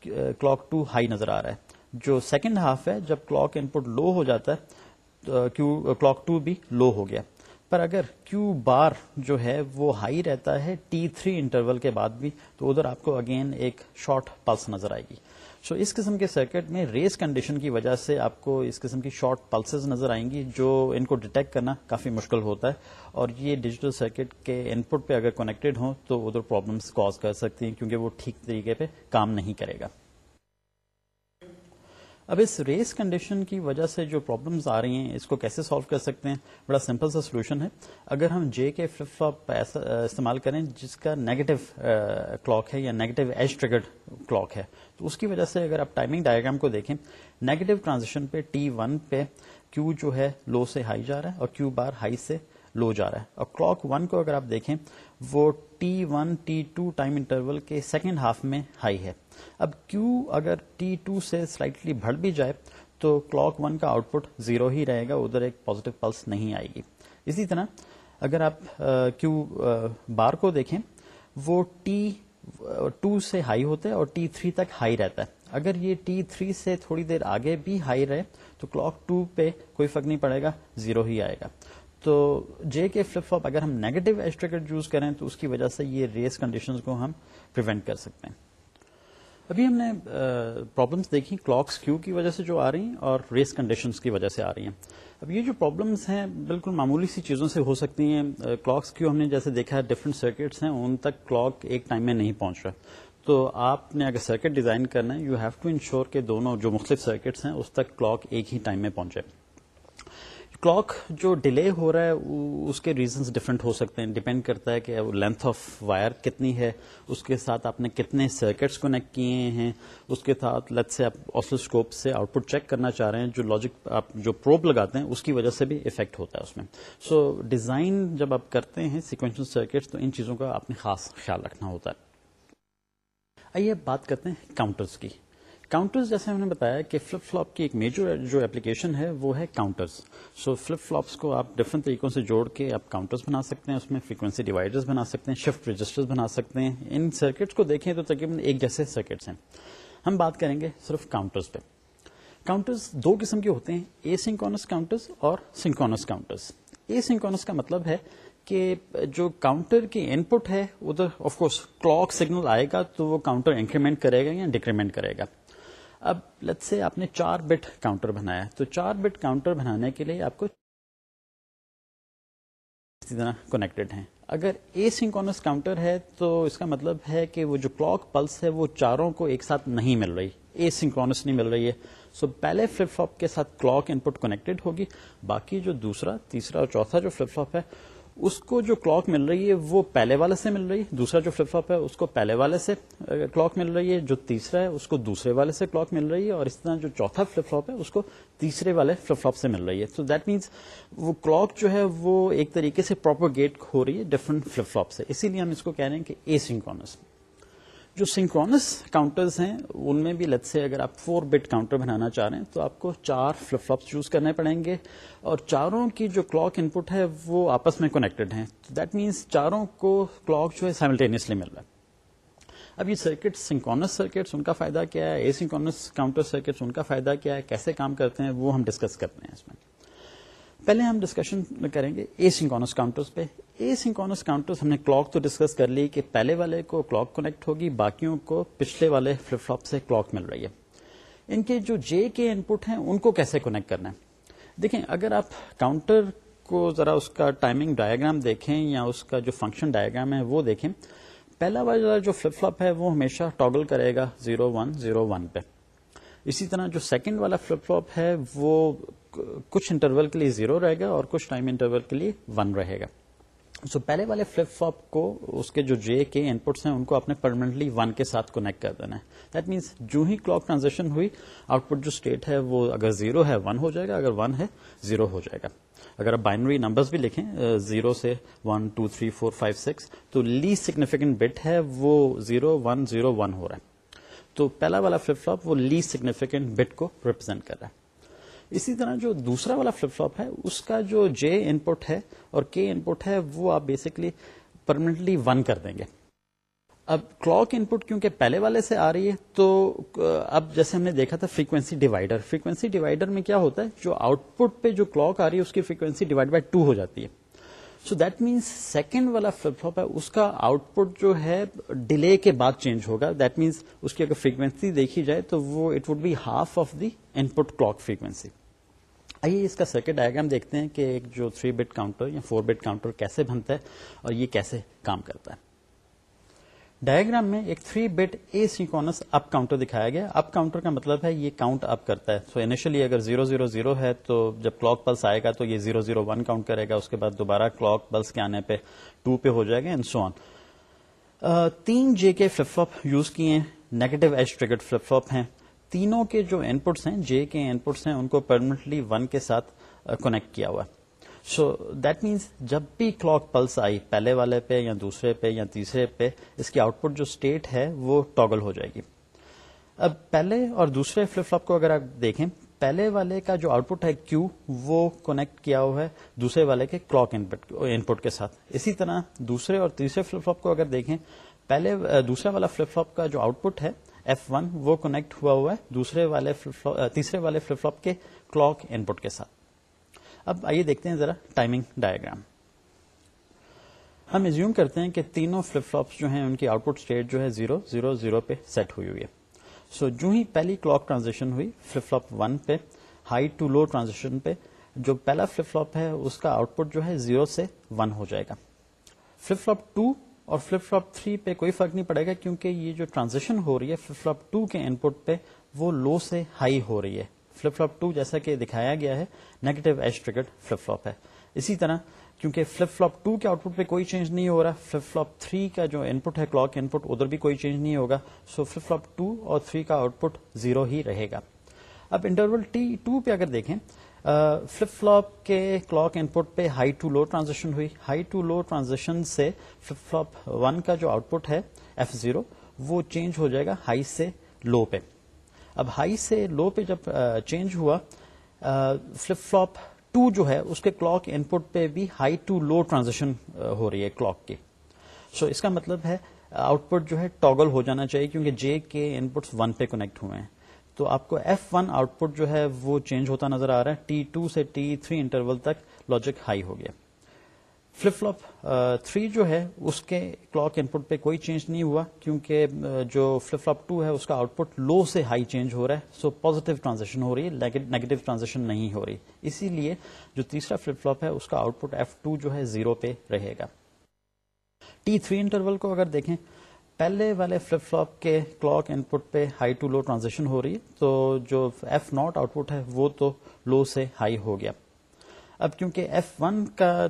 کلاک ٹو ہائی نظر آ رہا ہے جو سیکنڈ ہاف ہے جب کلاک ان پٹ لو ہو جاتا ہے کلاک ٹو بھی لو ہو گیا پر اگر کیو بار جو ہے وہ ہائی رہتا ہے ٹی تھری انٹرول کے بعد بھی تو ادھر آپ کو اگین ایک شارٹ پلس نظر آئے گی سو اس قسم کے سرکٹ میں ریس کنڈیشن کی وجہ سے آپ کو اس قسم کی شارٹ پلسز نظر آئیں گی جو ان کو ڈیٹیکٹ کرنا کافی مشکل ہوتا ہے اور یہ ڈیجیٹل سرکٹ کے ان پٹ پہ اگر کنیکٹڈ ہوں تو ادھر پرابلمس کاز کر سکتی ہیں کیونکہ وہ ٹھیک طریقے پہ کام نہیں کرے گا۔ اب اس ریس کنڈیشن کی وجہ سے جو پرابلمس آ رہی ہیں، اس کو کیسے سالو کر سکتے ہیں؟ بڑا سمپل سا سولوشن ہے۔ اگر ہم جے کے فلپ فلپ استعمال کریں، جس کا نیگیٹو کلاک ہے یا نیگیٹو ایج ٹریگرڈ کلاک ہے، تو اس کی وجہ سے اگر آپ ٹائمنگ ڈائگرام کو دیکھیں نیگیٹو ٹرانزیشن پہ ٹی ون پہ کیو جو ہے لو سے ہائی جا رہا ہے اور کیو بار ہائی سے لو جا رہا ہے۔ اور کلاک ون کو اگر آپ دیکھیں وہ T one T two time interval کے سیکنڈ ہاف میں ہائی ہے۔ اب کیو اگر ٹی ٹو سے سلائٹلی بڑھ بھی جائے تو کلاک ون کا آؤٹ پٹ زیرو ہی رہے گا، ادھر ایک پازیٹو پلس نہیں آئے گی۔ اسی طرح اگر آپ کیو بار کو دیکھیں، وہ ٹی ٹو سے ہائی ہوتا ہے اور ٹی تھری تک ہائی رہتا ہے۔ اگر یہ ٹی تھری سے تھوڑی دیر آگے بھی ہائی رہے تو کلاک ٹو پہ کوئی فرق نہیں پڑے گا زیرو ہی آئے گا۔ تو جے کے فلپ فلپ اگر ہم نیگیٹو ایسٹریکٹ یوز کریں تو اس کی وجہ سے یہ ریس کنڈیشن کو ہم پریونٹ کر سکتے ہیں۔ ابھی ہم نے پرابلمس دیکھی کلاکس کیو کی وجہ سے جو آ رہی ہیں اور ریس کنڈیشنز کی وجہ سے آ رہی ہیں۔ اب یہ جو پرابلمس ہیں بالکل معمولی سی چیزوں سے ہو سکتی ہیں۔ کلاکس کیو ہم نے جیسے دیکھا ہے ڈفرنٹ سرکٹس ہیں، ان تک کلاک ایک ٹائم میں نہیں پہنچ رہا۔ تو آپ نے اگر سرکٹ ڈیزائن کرنا ہے یو ہیو ٹو انشور کہ دونوں جو مختلف سرکٹس ہیں، اس تک کلاک ایک ہی ٹائم میں پہنچے۔ کلاک جو ڈیلے ہو رہا ہے اس کے ریزنس ڈفرینٹ ہو سکتے ہیں۔ ڈپینڈ کرتا ہے کہ لینتھ آف وائر کتنی ہے اس کے ساتھ آپ نے کتنے سرکٹس کنیکٹ کیے ہیں۔ اس کے ساتھ لت سے آپ آسوسکوپ سے آؤٹ پٹ چیک کرنا چاہ رہے ہیں جو لاجک آپ جو پروپ لگاتے ہیں اس کی وجہ سے بھی افیکٹ ہوتا ہے اس میں۔ سو so, ڈیزائن جب آپ کرتے ہیں سیکوینشل سرکٹس تو ان چیزوں کا آپ نے خاص خیال رکھنا ہوتا ہے۔ آئیے بات کرتے ہیں کاؤنٹرز کی۔ کاؤنٹرز جیسے ہم نے بتایا کہ فلپ فلاپ کی ایک میجر جو اپلیکیشن ہے وہ ہے کاؤنٹرز سو فلپ فلاپس کو آپ ڈفرنٹ طریقوں سے جوڑ کے آپ کاؤنٹرز بنا سکتے ہیں، اس میں فریکوینسی ڈیوائڈرز بنا سکتے ہیں شفٹ رجسٹر بنا سکتے ہیں۔ ان سرکٹس کو دیکھیں تو تقریباً ایک جیسے سرکٹس ہیں۔ ہم بات کریں گے صرف کاؤنٹرز پہ۔ کاؤنٹرز دو قسم کے ہوتے ہیں اے سنکونس کاؤنٹرز اور سنکونس کاؤنٹرز اے سنکونس کا مطلب ہے کہ جو کاؤنٹر کی ان پٹ ہے ادھر آف کورس کلاک سگنل آئے گا تو وہ کاؤنٹر انکریمنٹ کرے گا یا ڈیکریمنٹ کرے گا۔ اب لت سے آپ نے چار بٹ کاؤنٹر بنایا تو چار بٹ کاؤنٹر بنانے کے لیے آپ کو اسی طرح کنیکٹڈ ہیں۔ اگر اے سنکونس کاؤنٹر ہے تو اس کا مطلب ہے کہ وہ جو کلاک پلس ہے وہ چاروں کو ایک ساتھ نہیں مل رہی اے سنکونس نہیں مل رہی ہے۔ سو so, پہلے فلپ فلپ کے ساتھ کلاک ان پٹ کنیکٹڈ ہوگی باقی جو دوسرا تیسرا اور چوتھا جو فلپ فلپ ہے اس کو جو کلاک مل رہی ہے وہ پہلے والے سے مل رہی ہے، دوسرا جو فلپ فلپ ہے اس کو پہلے والے سے کلاک مل رہی ہے، جو تیسرا ہے اس کو دوسرے والے سے کلاک مل رہی ہے اور اس طرح جو چوتھا فلپ فلپ ہے اس کو تیسرے والے فلپ فلپ سے مل رہی ہے۔ سو دیٹ مینس وہ کلاک جو ہے وہ ایک طریقے سے پراپر گیٹ ہو رہی ہے ڈفرنٹ فلپ فلپ سے۔ اسی لیے ہم اس کو کہہ رہے ہیں کہ اے سنکونس جو سنکرونس کاؤنٹرز ہیں، ان میں بھی لت سے اگر آپ فور بٹ کاؤنٹر بنانا چاہ رہے ہیں، تو آپ کو چار فلپ فلپس چوز کرنے پڑیں گے اور چاروں کی جو کلاک ان پٹ ہے وہ آپس میں کنیکٹڈ ہیں. دیٹ مینس چاروں کو کلاک جو ہے سائملٹینیسلی مل رہا ہے. اب یہ سرکٹ سنکونس سرکٹس ان کا فائدہ کیا ہے؟ اے سنکونس کاؤنٹر سرکٹس ان کا فائدہ کیا ہے؟ کیسے کام کرتے ہیں؟ وہ ہم ڈسکس کرتے ہیں اس میں. پہلے ہم ڈسکشن کریں گے اے سنکونس کاؤنٹرز پہ. اے سنکونس کاؤنٹرز ہم نے کلاک تو ڈسکس کر لی کہ پہلے والے کو کلاک کنیکٹ ہوگی، باقیوں کو پچھلے والے فلپ فلپ سے کلاک مل رہی ہے۔ ان کے جو جے کے ان پٹ ہیں، ان کو کیسے کنیکٹ کرنا ہے؟ دیکھیں، اگر آپ کاؤنٹر کو ذرا اس کا ٹائمنگ ڈایاگرام دیکھیں یا اس کا جو فنکشن ڈایاگرام ہے، وہ دیکھیں۔ پہلا والا جو فلپ فلپ ہے، وہ ہمیشہ ٹاگل کرے گا زیرو ون زیرو ون پہ۔ اسی طرح جو سیکنڈ والا فلپ فلوپ ہے، وہ کچھ انٹرول کے لیے زیرو رہے گا اور کچھ ٹائم انٹرول کے لیے ون رہے گا۔ سو so, پہلے والے فلپ فلوپ کو اس کے جو جے کے ان پٹس ہیں ان کو اپنے پرماننٹلی ون کے ساتھ کونیکٹ کر دینا ہے۔ دیٹ مینس جو ہی کلاک ٹرانزیکشن ہوئی آؤٹ پٹ جو اسٹیٹ ہے وہ اگر زیرو ہے ون ہو جائے گا۔ اگر ون ہے زیرو ہو جائے گا۔ اگر آپ بائنری نمبرز بھی لکھیں زیرو سے one two three four five six تو لیسٹ سگنیفیکینٹ بٹ ہے وہ زیرو ون زیرو ون ہو رہا ہے۔ تو پہلا والا فلپ فلوپ وہ لیسٹ سگنیفیکینٹ بٹ کو ریپرزینٹ کر رہا ہے۔ اسی طرح جو دوسرا والا فلپ فلوپ ہے، اس کا جو جے ان پٹ ہے اور کے ان پٹ ہے، وہ آپ بیسکلی پرماننٹلی ون کر دیں گے۔ اب کلاک ان پٹ کیونکہ پہلے والے سے آ رہی ہے، تو اب جیسے ہم نے دیکھا تھا فریکوینسی ڈیوائڈر فریکوینسی ڈیوائڈر میں کیا ہوتا ہے؟ جو آؤٹ پٹ پہ جو کلاک آ رہی ہے، اس کی فریکوینسی ڈیوائڈ بائی ٹو ہو جاتی ہے۔ سو دیٹ مینس سیکنڈ والا فلپ فلوپ ہے، اس کا آؤٹ پٹ جو ہے ڈیلے کے بعد چینج ہوگا۔ دیٹ مینس اس کی اگر فریکوینسی دیکھی جائے، تو وہ it would be half of the input clock frequency آئیے اس کا سرکٹ ڈائگرام دیکھتے ہیں کہ ایک جو تھری بٹ کاؤنٹر یا فور بٹ کاؤنٹر کیسے بنتا ہے اور یہ کیسے کام کرتا ہے۔ ڈائگرام میں ایک three bit asynchronous up counter دکھایا گیا۔ اپ کاؤنٹر کا مطلب ہے یہ کاؤنٹ اپ کرتا ہے۔ سو so انیشلی اگر زیرو زیرو زیرو ہے تو جب کلاک پلس آئے گا تو یہ زیرو زیرو ون کاؤنٹ کرے گا۔ اس کے بعد دوبارہ کلاک پلس کے آنے پہ ٹو پہ ہو جائے گا اینڈ سو آن تین جے کے فلپ فلپ یوز کیے ہیں۔ Negative edge triggered flip flip ہیں۔ تینوں کے جو ان پٹس ہیں جے کے ان پٹس ہیں، ان کو پرمنٹلی ون کے ساتھ uh, کونیکٹ کیا ہوا ہے۔ سو دیٹ مینس جب بھی کلاک پلس آئی پہلے والے پہ یا دوسرے پہ یا تیسرے پہ، اس کی آؤٹ پٹ جو اسٹیٹ ہے، وہ ٹاگل ہو جائے گی۔ اب پہلے اور دوسرے فلپ فلپ کو اگر آپ دیکھیں، پہلے والے کا جو آؤٹ پٹ ہے کیو وہ کونیکٹ کیا ہوا ہے دوسرے والے کے کلاک ان پٹ کے ساتھ۔ اسی طرح دوسرے اور تیسرے فلپ فلپ کو اگر دیکھیں، پہلے uh, دوسرا والا فلپ فلپ کا جو آؤٹ پٹ ہے ایف ون وہ کونیکٹ ہوا ہوا ہے دوسرے والے تیسرے والے فلپ فلپ کے کلاک ان پٹ کے ساتھ۔ اب آئیے دیکھتے ہیں ذرا ٹائمنگ ڈائگرام ہم ایزیوم کرتے ہیں کہ تینوں فلپ فلوپس جو ہیں ان کی آؤٹ پٹ اسٹیٹ جو ہے زیرو زیرو زیرو پہ سیٹ ہوئی ہوئی ہے۔ سو so, جو ہی پہلی کلاک ٹرانزیکشن ہوئی فلپ فلوپ ون پہ ہائی ٹو لو ٹرانزیکشن پہ جو پہلا فلپ فلوپ ہے اس کا آؤٹ پٹ جو ہے زیرو سے ون ہو جائے گا۔ فلپ فلوپ ٹو اور فلپ فلوپ تھری پہ کوئی فرق نہیں پڑے گا کیونکہ یہ جو ٹرانزیکشن ہو رہی ہے فلپ فلوپ ٹو کے ان پٹ پہ وہ لو سے ہائی ہو رہی ہے۔ فلپ فلپ ٹو جیسا کہ دکھایا گیا ہے negative edge triggered flip flop ہے۔ اسی طرح کیونکہ فلپ فلپ ٹو کے آؤٹ پٹ پہ کوئی چینج نہیں ہو رہا فلپ فلپ تھری کا جو ان پٹ ہے کلاک ان پٹ ادھر بھی کوئی چینج نہیں ہوگا۔ سو فلپ فلپ ٹو اور تھری کا آؤٹ پٹ زیرو ہی رہے گا۔ اب انٹرول ٹی ٹو پہ اگر دیکھیں فلپ فلوپ کے کلاک ان پٹ پہ ہائی ٹو لو ٹرانزیکشن ہوئی۔ ہائی ٹو لو ٹرانزیکشن سے فلپ فلوپ ون کا جو آؤٹ پٹ ہے ایف زیرو وہ چینج ہو جائے گا ہائی سے لو پہ۔ اب ہائی سے لو پہ جب چینج ہوا فلپ فلوپ ٹو جو ہے، اس کے کلاک ان پٹ پہ بھی ہائی ٹو لو ٹرانزیکشن ہو رہی ہے کلاک کی۔ سو اس کا مطلب ہے آؤٹ پٹ جو ہے ٹاگل ہو جانا چاہیے کیونکہ جے کے ان پٹ ون پہ کنیکٹ ہوئے ہیں۔ تو آپ کو ایف ون آؤٹ پٹ جو ہے وہ چینج ہوتا نظر آ رہا ہے. ٹی ٹو سے ٹی تھری انٹرول تک لاجک ہائی ہو گیا. فلپ فلوپ تھری جو ہے اس کے کلاک ان پٹ پہ کوئی چینج نہیں ہوا کیونکہ جو فلپ فلوپ ٹو ہے اس کا آؤٹ پٹ لو سے ہائی چینج ہو رہا ہے. سو پوزیٹو ٹرانزیکشن ہو رہی ہے نیگیٹو ٹرانزیکشن نہیں ہو رہی. اسی لیے جو تیسرا فلپ فلوپ ہے اس کا آؤٹ پٹ ایف ٹو جو ہے زیرو پہ رہے گا. ٹی تھری انٹرول کو اگر دیکھیں پہلے والے فلپ فلوپ کے کلاک ان پٹ پہ ہائی ٹو لو ٹرانزیکشن ہو رہی ہے، تو جو ایف ناٹ آؤٹ پٹ ہے، وہ تو لو سے ہائی ہو گیا۔ اب کیونکہ ایف ون کا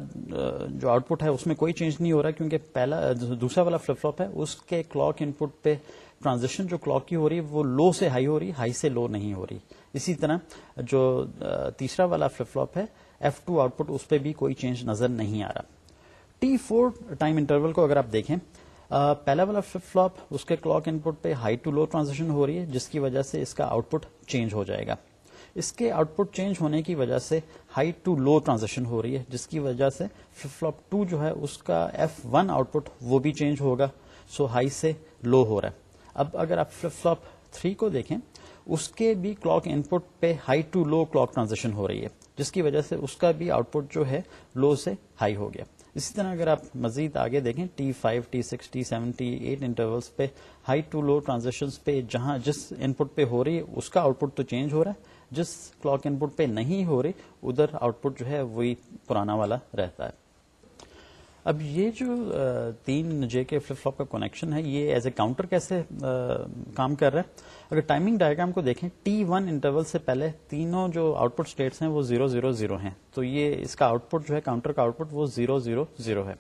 جو آؤٹ پٹ ہے، اس میں کوئی چینج نہیں ہو رہا، کیونکہ پہلا، دوسرا والا فلپ فلوپ ہے، اس کے کلاک ان پٹ پہ ٹرانزیکشن جو کلاک کی ہو رہی ہے، وہ لو سے ہائی ہو رہی ہائی سے لو نہیں ہو رہی۔ اسی طرح، جو تیسرا والا فلپ فلوپ ہے ایف ٹو آؤٹ پٹ اس پہ بھی کوئی چینج نظر نہیں آ رہا۔ ٹی فور ٹائم انٹرول کو اگر آپ دیکھیں پہلا والا فلپ فلوپ اس کے کلاک ان پٹ پہ ہائی ٹو لو ٹرانزیکشن ہو رہی ہے، جس کی وجہ سے اس کا آؤٹ پٹ چینج ہو جائے گا۔ اس کے آؤٹ پٹ چینج ہونے کی وجہ سے ہائی ٹو لو ٹرانزیکشن ہو رہی ہے، جس کی وجہ سے فلپ فلوپ ٹو جو ہے، اس کا ایف ون آؤٹ پٹ وہ بھی چینج ہوگا۔ سو ہائی سے لو ہو رہا ہے۔ اب اگر آپ فلپ فلوپ تھری کو دیکھیں، اس کے بھی کلاک ان پٹ پہ high to low clock transaction ہو رہی ہے، جس کی وجہ سے اس کا بھی آؤٹ پٹ جو ہے لو سے ہائی ہو گیا۔ اسی طرح اگر آپ مزید آگے دیکھیں T five T six T seven T eight intervals پہ ہائی ٹو لو ٹرانزیکشن پہ جہاں جس ان پٹ پہ ہو رہی ہے اس کا آؤٹ پٹ تو چینج ہو رہا ہے۔ جس کلاک ان پٹ پہ نہیں ہو رہی، ادھر آؤٹ پٹ جو ہے وہی پرانا والا رہتا ہے۔ اب یہ جو تین جے کے فلپ فلوپ کا کنیکشن ہے، یہ ایز اے کاؤنٹر کیسے کام کر رہا ہے؟ اگر ٹائمنگ ڈائگرام کو دیکھیں ٹی ون انٹرول سے پہلے تینوں جو آؤٹ پٹ اسٹیٹس ہیں، وہ زیرو زیرو زیرو ہیں۔ تو یہ اس کا آؤٹ پٹ جو ہے کاؤنٹر کا آؤٹ پٹ وہ زیرو زیرو زیرو ہے۔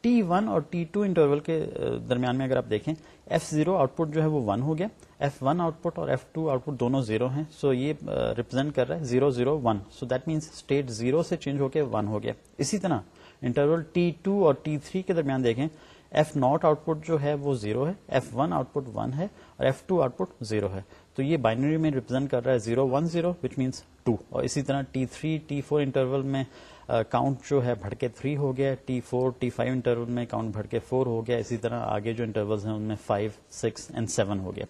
ٹی ون اور ٹی ٹو انٹرول کے درمیان میں اگر آپ دیکھیں ایف زیرو آؤٹ پٹ جو ہے، وہ ون ہو گیا۔ ایف ون آؤٹ پٹ اور ایف ٹو آؤٹ پٹ دونوں زیرو ہیں۔ سو یہ ریپرزینٹ کر رہا ہے zero zero one so that means state zero سے چینج ہو کے ون ہو گیا۔ اسی طرح انٹرول ٹی ٹو اور ٹی تھری کے درمیان دیکھیں، ایف ناٹ آؤٹ پٹ جو ہے وہ زیرو ہے، F one output one ہے اور F two output zero ہے۔ تو یہ بائنری میں ریپرزینٹ کر رہا ہے zero one zero which means two اور اسی طرح T three, T four interval میں کاؤنٹ جو ہے بڑھ کے تھری ہو گیا، T four, T five interval میں کاؤنٹ بڑھ کے فور ہو گیا، اسی طرح آگے جو انٹرول ہیں ان میں فائیو سکس اینڈ سیون ہو گیا۔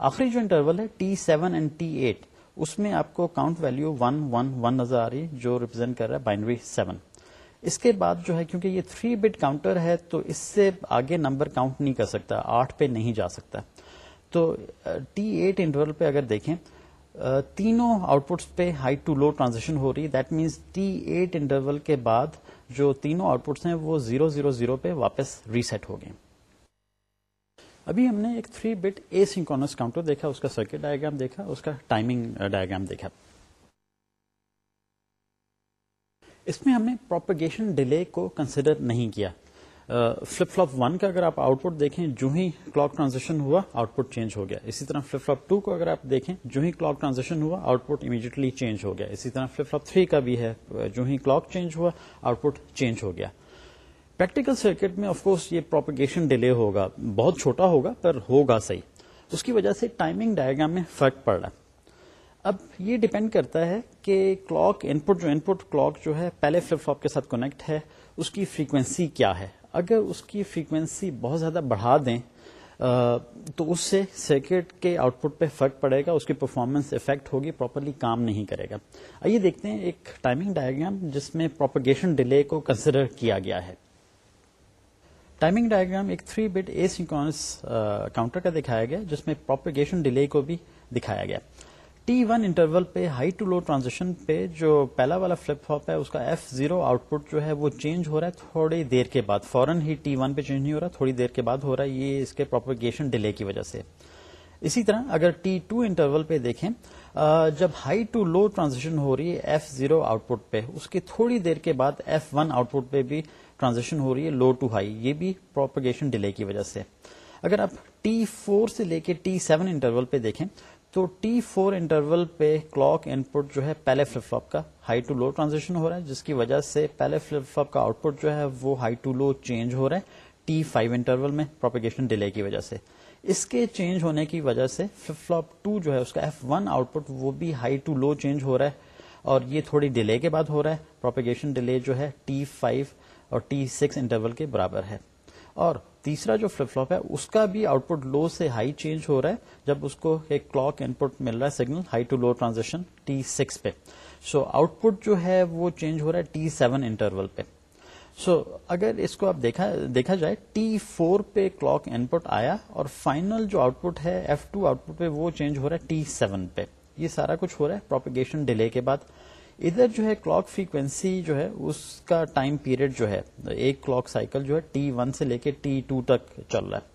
آخری جو انٹرول ہے، T seven and T eight اس میں آپ کو count value one one one نظر آ رہی ہے، جو ریپرزینٹ کر رہا ہے بائنری سیون اس کے بعد جو ہے کیونکہ یہ تھری بٹ کاؤنٹر ہے تو اس سے آگے نمبر کاؤنٹ نہیں کر سکتا، آٹھ پہ نہیں جا سکتا۔ تو ٹی ایٹ انٹرول پہ اگر دیکھیں تینوں آؤٹ پٹس پہ ہائی ٹو لو ٹرانزیکشن ہو رہی ہے that means T eight interval کے بعد جو تینوں آؤٹ پٹس ہیں وہ زیرو زیرو زیرو پہ واپس ریسٹ ہو گئے۔ ابھی ہم نے ایک three bit asynchronous counter دیکھا، اس کا سرکٹ ڈائگرام دیکھا، اس کا ٹائمنگ ڈائگرام دیکھا۔ اس میں ہم نے پروپگیشن ڈیلے کو کنسیڈر نہیں کیا۔ فلپ فلپ ون کا اگر آپ آؤٹ پٹ دیکھیں، جو ہی کلاک ٹرانزیکشن ہوا آؤٹ پٹ چینج ہو گیا۔ اسی طرح فلپ فلپ ٹو کو اگر آپ دیکھیں، جو ہی کلاک ٹرانزیکشن ہوا آؤٹ پٹ امیڈیٹلی چینج ہو گیا۔ اسی طرح فلپ فلپ تھری کا بھی ہے، جو ہی کلاک چینج ہوا آؤٹ پٹ چینج ہو گیا۔ پریکٹیکل سرکٹ میں آف کورس یہ پروپگیشن ڈیلے ہوگا۔ بہت چھوٹا ہوگا، پر ہوگا صحیح۔ اس کی وجہ سے ٹائمنگ ڈائگرام میں فرق پڑ رہا ہے۔ اب یہ ڈپینڈ کرتا ہے کہ کلاک ان پٹ جو ان پٹ کلاک جو ہے پہلے فلپ فلپ کے ساتھ کنیکٹ ہے، اس کی فریکوینسی کیا ہے؟ اگر اس کی فریکوینسی بہت زیادہ بڑھا دیں تو اس سے سرکٹ کے آؤٹ پٹ پہ فرق پڑے گا، اس کی پرفارمنس افیکٹ ہوگی پراپرلی کام نہیں کرے گا۔ آئیے دیکھتے ہیں ایک ٹائمنگ ڈائگرام جس میں پروپگیشن ڈیلے کو کنسیڈر کیا گیا ہے۔ ٹائمنگ ڈائگرام ایک three bit a sequence counter کا دکھایا گیا، جس میں پروپگیشن ڈیلے کو بھی دکھایا گیا۔ ٹی ون انٹرول پہ ہائی ٹو لو ٹرانزیکشن پہ جو پہلا والا فلپ فلپ ہے، اس کا ایف زیرو آؤٹ پٹ جو ہے وہ چینج ہو رہا ہے تھوڑی دیر کے بعد۔ فورن ہی ٹی ون پہ چینج نہیں ہو رہا، تھوڑی دیر کے بعد ہو رہا ہے۔ یہ اس کے پروپگیشن ڈیلے کی وجہ سے۔ اسی طرح اگر ٹی ٹو انٹرول پہ دیکھیں جب ہائی ٹو لو ٹرانزیکشن ہو رہی ہے ایف زیرو آؤٹ پٹ پہ، اس کی تھوڑی دیر کے بعد ایف ون آؤٹ پٹ پہ بھی ٹرانزیکشن ہو رہی ہے لو ٹو ہائی یہ بھی پروپگیشن ڈیلے کی وجہ سے۔ اگر آپ ٹی فور سے لے کے ٹی سیون انٹرول پہ دیکھیں تو ٹی فور انٹرول پہ کلاک ان پٹ جو ہے پہلے فلپ فلپ کا ہائی ٹو لو ٹرانزیکشن ہو رہا ہے، جس کی وجہ سے پہلے فلپ فلپ کا آؤٹ پٹ جو ہے وہ ہائی ٹو لو چینج ہو رہا ہے ٹی فائیو انٹرول میں پروپیگیشن ڈیلے کی وجہ سے۔ اس کے چینج ہونے کی وجہ سے فلپ فلپ ٹو جو ہے اس کا ایف ون آؤٹ پٹ وہ بھی ہائی ٹو لو چینج ہو رہا ہے اور یہ تھوڑی ڈیلے کے بعد ہو رہا ہے۔ پروپیگیشن ڈیلے جو ہے ٹی فائیو اور ٹی سکس انٹرول کے برابر ہے۔ اور تیسرا جو فلپ فلوپ ہے، اس کا بھی آؤٹ پٹ لو سے ہائی چینج ہو رہا ہے، جب اس کو ایک کلاک ان پٹ مل رہا ہے signal high to low transaction T six پہ۔ سو آؤٹ پٹ جو ہے وہ چینج ہو رہا ہے ٹی سیون انٹرول پہ۔ سو اگر اس کو آپ دیکھا دیکھا جائے ٹی فور پہ کلاک ان پٹ آیا اور فائنل جو آؤٹ پٹ ہے ایف ٹو آؤٹ پٹ پہ وہ چینج ہو رہا ہے ٹی سیون پہ۔ یہ سارا کچھ ہو رہا ہے پروپیگیشن ڈیلے کے بعد۔ ادھر جو ہے کلاک فریکوینسی جو ہے، اس کا ٹائم پیریڈ جو ہے، ایک کلاک سائیکل جو ہے ٹی ون سے لے کے ٹی ٹو تک چل رہا ہے۔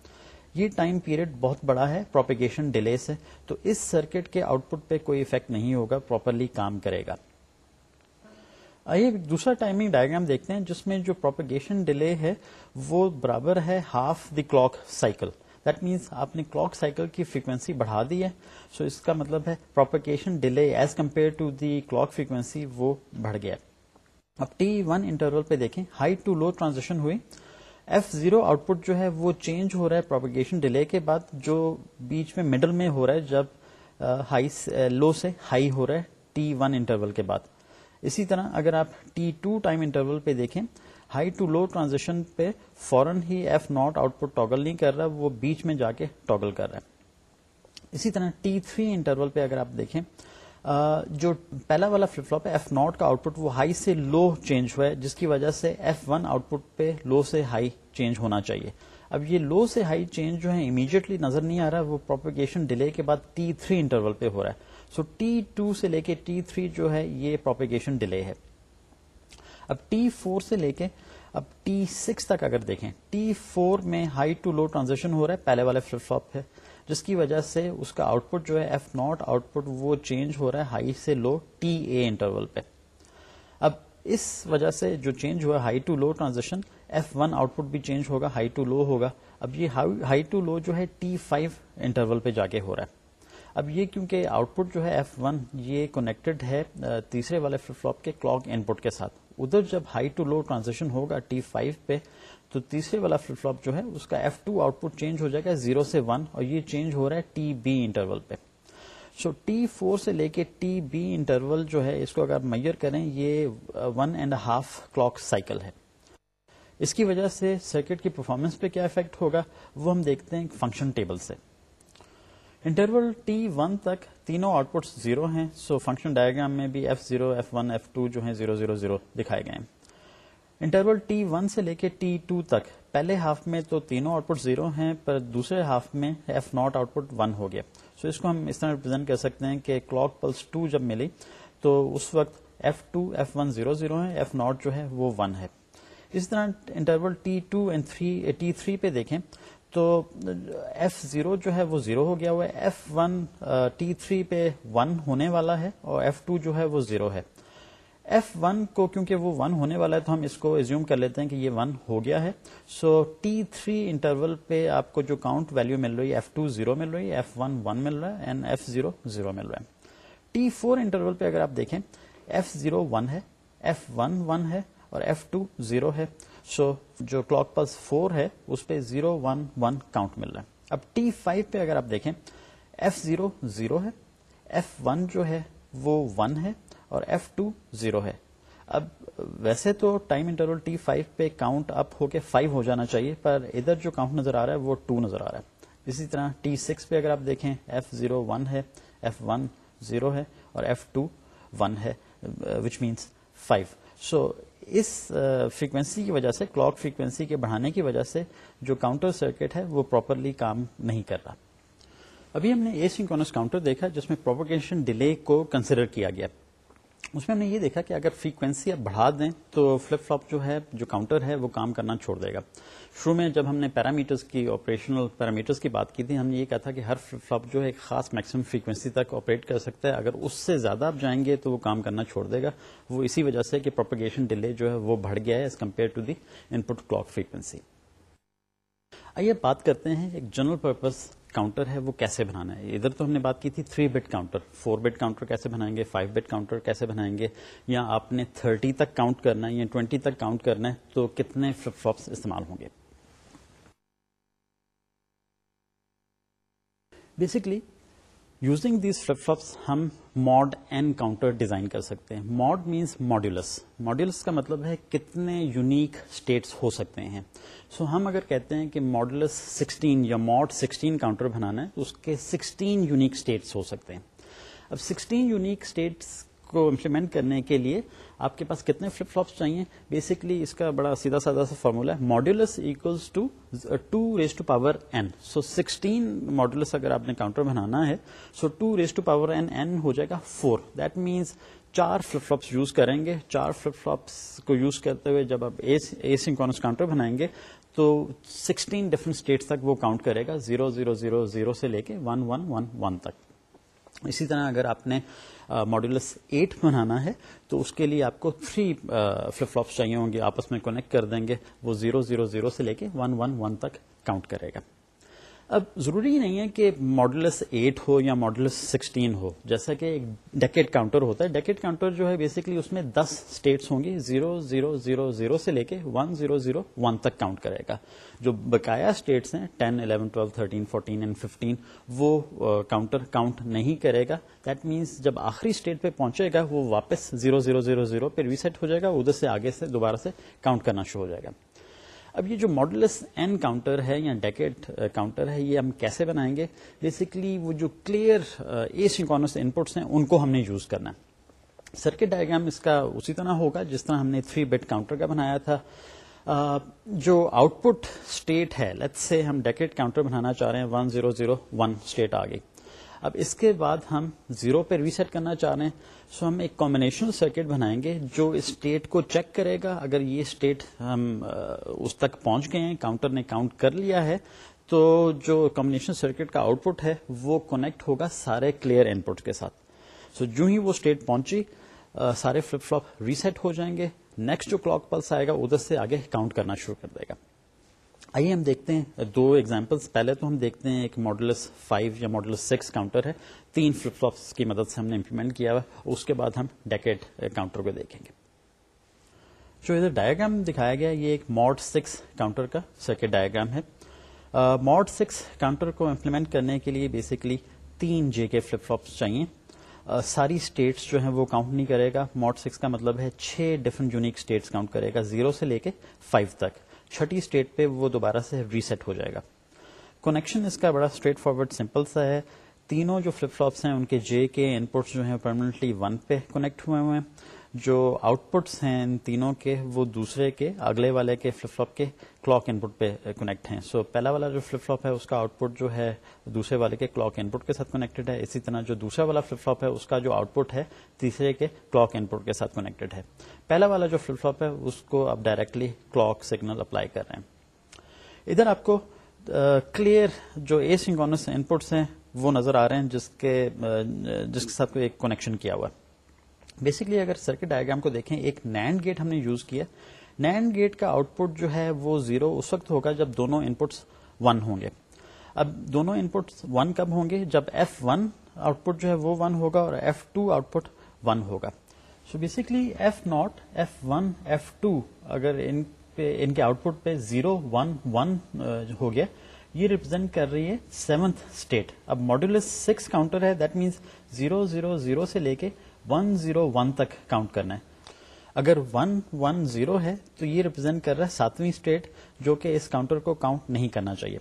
یہ ٹائم پیریڈ بہت بڑا ہے پروپیگیشن ڈیلے سے تو اس سرکٹ کے آؤٹ پٹ پہ کوئی افیکٹ نہیں ہوگا پراپرلی کام کرے گا۔ آئیے دوسرا ٹائمنگ ڈائگرام دیکھتے ہیں، جس میں جو پروپیگیشن ڈیلے ہے، وہ برابر ہے half the clock cycle that means آپ نے کلاک سائیکل کی فریکوینسی بڑھا دی ہے سو اس کا مطلب ہے propagation delay as compare to the clock frequency وہ بڑھ گیا اب ٹی ون انٹرول پہ دیکھیں ہائی ٹو لو ٹرانزیکشن ہوئی ایف زیرو آؤٹ پٹ جو ہے وہ چینج ہو رہا ہے پروپیگیشن ڈیلے کے بعد جو بیچ میں مڈل میں ہو رہا ہے جب ہائی لو سے ہائی ہو رہا ہے ٹی ون انٹرول کے بعد اسی طرح اگر آپ ٹی ٹو ٹائم انٹرول پہ دیکھیں ہائی ٹو لو ٹرانزیکشن پہ فورن ہی F not output toggle نہیں کر رہا، وہ بیچ میں جا کے ٹاگل کر رہا ہے۔ اسی طرح ٹی تھری انٹرول پہ اگر آپ دیکھیں جو پہلا والا فلپ فلوپ ہے، ایف ناٹ کا آؤٹ پٹ وہ ہائی سے لو چینج ہوا ہے، جس کی وجہ سے ایف ون آؤٹ پٹ پہ لو سے ہائی چینج ہونا چاہیے۔ اب یہ لو سے ہائی چینج جو ہے امیڈیٹلی نظر نہیں آ رہا، وہ پروپیگیشن ڈیلے کے بعد ٹی تھری انٹرول پہ ہو رہا ہے۔ سو ٹی ٹو سے لے کے ٹی تھری جو ہے، یہ پروپیگیشن ڈیلے ہے۔ اب ٹی فور سے لے کے اب ٹی سکس تک اگر دیکھیں ٹی فور میں ہائی ٹو لو ٹرانزیکشن ہو رہا ہے، پہلے والے فلپ فلوپ ہے، جس کی وجہ سے اس کا آؤٹ پٹ جو ہے ایف ناٹ آؤٹ پٹ وہ چینج ہو رہا ہے ہائی سے لو ٹی اے انٹرول پہ۔ اب اس وجہ سے جو چینج ہوا high to low transaction F one output بھی چینج ہوگا ہائی ٹو لو ہوگا۔ اب یہ ہائی ٹو لو جو ہے ٹی فائیو انٹرول پہ جا کے ہو رہا ہے۔ اب یہ کیونکہ آؤٹ پٹ جو ہے ایف ون یہ کنیکٹڈ ہے تیسرے والے فلپ فلوپ کے کلاک ان پٹ کے ساتھ۔ ادھر جب ہائی ٹو لو ٹرانزیکشن ہوگا ٹی فائیو پہ، تو تیسرے والا فلپ فلوپ جو ہے، اس کا F two output change ہو جائے گا، زیرو سے ون، اور یہ چینج ہو رہا ہے ٹی بی انٹرول پہ۔ سو ٹی فور سے لے کے ٹی بی انٹرول جو ہے، اس کو اگر میئر کریں، یہ one and half clock cycle ہے۔ اس کی وجہ سے سرکٹ کی پرفارمنس پہ کیا افیکٹ ہوگا؟ وہ ہم دیکھتے ہیں فنکشن ٹیبل سے۔ انٹرول ٹی ون تک تینوں آؤٹ پٹ زیرو ہیں سو فنکشن ڈائگرام میں بھی F zero F one F two جو ہے زیرو زیرو زیرو دکھائے گئے ہیں۔ انٹرول ٹی ون سے لے کے ٹی ٹو تک، پہلے ہاف میں تو تینوں آؤٹ پٹ زیرو ہیں، پر دوسرے ہاف میں F not output one ہو گیا۔ سو اس کو ہم اس طرح ریپرزینٹ کر سکتے ہیں کہ کلاک پلس ٹو جب ملی، تو اس وقت F two F one zero zero ہے ایف ناٹ جو ہے وہ ون ہے۔ اس طرح interval T two and three T three پہ دیکھیں تو ایف زیرو جو ہے وہ زیرو ہو گیا ہوا ہے ایف ون ٹی تھری پہ ون ہونے والا ہے اور ایف ٹو جو ہے وہ زیرو ہے۔ ایف ون کو کیونکہ وہ ون ہونے والا ہے تو ہم اس کو ایزیوم کر لیتے ہیں کہ یہ ون ہو گیا ہے۔ سو ٹی تھری انٹرول پہ آپ کو جو کاؤنٹ ویلو مل رہی ہے ایف ٹو زیرو مل رہی ہے ایف ون ون مل رہا ہے اینڈ ایف زیرو زیرو مل رہا ہے۔ ٹی فور انٹرول پہ اگر آپ دیکھیں ایف زیرو ون ہے ایف ون ون ہے اور ایف ٹو زیرو ہے۔ سو جو کلاک پلس فور ہے، اس پہ زیرو ون ون کاؤنٹ مل رہا ہے. اب ٹی فائیو پہ اگر آپ دیکھیں ایف زیرو زیرو ہے. ایف ون جو ہے، وہ ون ہے اور ایف ٹو زیرو ہے. اب، ویسے تو ٹائم انٹرول ٹی فائیو پہ کاؤنٹ اپ ہو کے فائیو ہو جانا چاہیے، پر ادھر جو کاؤنٹ نظر آ رہا ہے، وہ ٹو نظر آ رہا ہے. اسی طرح ٹی سکس پہ اگر آپ دیکھیں ایف زیرو ون ہے. ایف ون زیرو ہے اور ایف ٹو ون ہے وچ مینس فائیو سو اس فریکوینسی کی وجہ سے کلاک فریکوینسی کے بڑھانے کی وجہ سے جو کاؤنٹر سرکٹ ہے وہ پراپرلی کام نہیں کر رہا۔ ابھی ہم نے اے سنکونس کاؤنٹر دیکھا جس میں پروپوگیشن ڈیلے کو کنسیڈر کیا گیا۔ اس میں ہم نے یہ دیکھا کہ اگر فریکوینسی آپ بڑھا دیں تو فلپ فلپ جو ہے، جو کاؤنٹر ہے، وہ کام کرنا چھوڑ دے گا۔ شروع میں جب ہم نے پیرامیٹرز کی آپریشنل پیرامیٹرز کی بات کی تھی، ہم نے یہ کہا تھا کہ ہر فلپ فلپ جو ہے ایک خاص میکسیمم فریکوینسی تک آپریٹ کر سکتا ہے۔ اگر اس سے زیادہ آپ جائیں گے تو وہ کام کرنا چھوڑ دے گا۔ وہ اسی وجہ سے کہ پروپگیشن ڈیلے جو ہے وہ بڑھ گیا ہے as compare to the input clock frequency آئیے بات کرتے ہیں ایک جنرل پرپز کاؤنٹر ہے، وہ کیسے بنانا ہے؟ ادھر تو ہم نے بات کی تھی three bit counter four bit counter کیسے بنائیں گے؟ فائیو بٹ کاؤنٹر کیسے بنائیں گے؟ یا آپ نے تھرٹی تک کاؤنٹ کرنا ہے یا ٹوینٹی تک کاؤنٹ کرنا ہے، تو کتنے فلپ فلوپس استعمال ہوں گے؟ Basically using these flip flips ہم ماڈ اینڈ کاؤنٹر ڈیزائن کر سکتے ہیں۔ ماڈ مینس ماڈیولس ماڈیولس کا مطلب ہے کتنے یونیک اسٹیٹس ہو سکتے ہیں۔ سو so, ہم اگر کہتے ہیں کہ ماڈیولس سکسٹین یا ماڈ سکسٹین کاؤنٹر بنانا ہے تو اس کے سکسٹین یونیک اسٹیٹس ہو سکتے ہیں۔ اب سکسٹین یونیک اسٹیٹس کو امپلیمنٹ کرنے کے لیے آپ کے پاس کتنے فلپ فلوپس چاہیے؟ بیسکلی اس کا بڑا سیدھا سادہ سا فارمولا ہے. Modulus equals to two raise to power N so sixteen modulus اگر آپ نے کاؤنٹر بنانا ہے so two raise to power N N ہو جائے گا فور دیٹ مینس چار فلپ فلوپس یوز کریں گے. چار فلپ فلوپس کو یوز کرتے ہوئے جب آپ اے سنکونس کاؤنٹر بنائیں گے، تو سکسٹین ڈفرنٹ اسٹیٹس تک وہ کاؤنٹ کرے گا. زیرو زیرو زیرو زیرو سے لے کے ون ون ون ون تک. اسی طرح اگر آپ نے ماڈولس ایٹ بنانا ہے، تو اس کے لیے آپ کو تھری فلپ فلوپس چاہیے ہوں گے آپس میں کنیکٹ کر دیں گے، وہ زیرو زیرو زیرو سے لے کے ون ون ون تک کاؤنٹ کرے گا۔ اب ضروری نہیں ہے کہ ماڈلس ایٹ ہو یا ماڈلس سکسٹین ہو۔ جیسا کہ ایک ڈیکٹ کاؤنٹر ہوتا ہے۔ ڈیکٹ کاؤنٹر جو ہے بیسکلی اس میں دس اسٹیٹس ہوں گی۔ زیرو زیرو زیرو زیرو سے لے کے ون زیرو زیرو ون تک کاؤنٹ کرے گا۔ جو بقایا اسٹیٹس ہیں ten eleven twelve thirteen fourteen and fifteen وہ کاؤنٹر کاؤنٹ نہیں کرے گا۔ دیٹ مینس جب آخری اسٹیٹ پہ پہنچے گا، وہ واپس زیرو زیرو زیرو زیرو پہ ریسیٹ ہو جائے گا۔ ادھر سے آگے سے دوبارہ سے کاؤنٹ کرنا شروع ہو جائے گا۔ اب یہ جو ماڈلس این کاؤنٹر ہے یا ڈیکٹ کاؤنٹر uh, ہے، یہ ہم کیسے بنائیں گے؟ بیسکلی وہ جو کلیئر اے سنکونس ان پٹس ہیں، ان کو ہم نے یوز کرنا ہے۔ سرکٹ ڈائگرام اس کا اسی طرح ہوگا جس طرح ہم نے تھری بٹ کاؤنٹر کا بنایا تھا۔ uh, جو آؤٹ پٹ اسٹیٹ ہے لیٹ سے ہم ڈیکٹ کاؤنٹر بنانا چاہ رہے ہیں one zero zero one state آ گئی اب اس کے بعد ہم زیرو پہ ریسیٹ کرنا چاہ رہے ہیں۔ سو ہم ایک کمبینیشنل سرکٹ بنائیں گے جو اسٹیٹ کو چیک کرے گا۔ اگر یہ اسٹیٹ ہم اس تک پہنچ گئے ہیں کاؤنٹر نے کاؤنٹ کر لیا ہے، تو جو کمبینیشن سرکٹ کا آؤٹ پٹ ہے، وہ کونیکٹ ہوگا سارے کلیئر ان پٹ کے ساتھ۔ سو جو ہی وہ اسٹیٹ پہنچی سارے فلپ فلوپ ریسیٹ ہو جائیں گے۔ نیکسٹ جو کلاک پلس آئے گا، ادھر سے آگے کاؤنٹ کرنا شروع کر دے گا۔ آئیے ہم دیکھتے ہیں دو ایگزامپلس پہلے تو ہم دیکھتے ہیں ایک ماڈلس فائیو یا ماڈلس سکس کاؤنٹر ہے. تین فلپ فلوپس کی مدد سے ہم نے امپلیمنٹ کیا ہوا. اس کے بعد ہم ڈیکٹ کاؤنٹر کو دیکھیں گے. جو ادھر ڈائگرام دکھایا گیا یہ ایک ماڈ سکس کاؤنٹر کا سرکٹ ڈائگرام ہے. ماڈ سکس کاؤنٹر کو امپلیمنٹ کرنے کے لیے بیسکلی تین جے کے فلپ فلوپس چاہیے ساری اسٹیٹس جو ہیں وہ کاؤنٹ نہیں کرے گا. ماڈ سکس کا مطلب ہے چھ ڈفرنٹ یونیک اسٹیٹس کاؤنٹ کرے گا. زیرو سے لے کے فائیو تک. چھٹی اسٹیٹ پہ وہ دوبارہ سے ریسیٹ ہو جائے گا۔ کنیکشن اس کا بڑا اسٹریٹ فارورڈ سمپل سا ہے۔ تینوں جو فلپ فلوپس ہیں، ان کے جے کے ان پٹس جو ہیں پرماننٹلی ون پہ کنیکٹ ہوئے ہوئے ہیں۔ جو آؤٹ پٹس ہیں ان تینوں کے وہ دوسرے کے اگلے والے کے فلپ فلوپ کے کلاک ان پٹ پہ کنیکٹ ہیں. سو so, پہلا والا جو فلپ فلوپ ہے اس کا آؤٹ پٹ جو ہے دوسرے والے کے کلاک ان پٹ کے ساتھ کنیکٹڈ ہے. اسی طرح جو دوسرا والا فلپ فلوپ ہے اس کا جو آؤٹ پٹ ہے تیسرے کے کلاک ان پٹ کے ساتھ کنیکٹڈ ہے. پہلا والا جو فلپ فلوپ ہے اس کو آپ ڈائریکٹلی کلاک سگنل اپلائی کر رہے ہیں. ادھر آپ کو کلیئر جو اے سنگونس ان پٹس ہیں وہ نظر آ رہے ہیں جس کے جس کے ساتھ ایک کنیکشن کیا ہوا ہے. بیسکلی اگر سرکٹ ڈائگرام کو دیکھیں، ایک نینڈ گیٹ ہم نے یوز کیا نینڈ گیٹ کا آؤٹ پٹ جو ہے وہ زیرو اس وقت ہوگا جب دونوں ان پٹس ون ہوں گے۔ اب دونوں ان پٹس ون کب ہوں گے؟ جب ایف ون آؤٹ پٹ جو ہے وہ ون ہوگا اور F two output one ہوگا۔ So basically F naught F one F two اگر ان پہ، ان کے آؤٹ پٹ پہ زیرو ون ون ہو گیا، یہ ریپرزینٹ کر رہی ہے سیونتھ اسٹیٹ اب ماڈولس سکس کاؤنٹر ہے that means zero zero zero سے لے کے ون زیرو ون تک کاؤنٹ کرنا ہے۔ اگر ون ون زیرو ہے تو یہ ریپرزینٹ کر رہا ہے ساتویں اسٹیٹ جو کہ اس کاؤنٹر کو کاؤنٹ نہیں کرنا چاہیے۔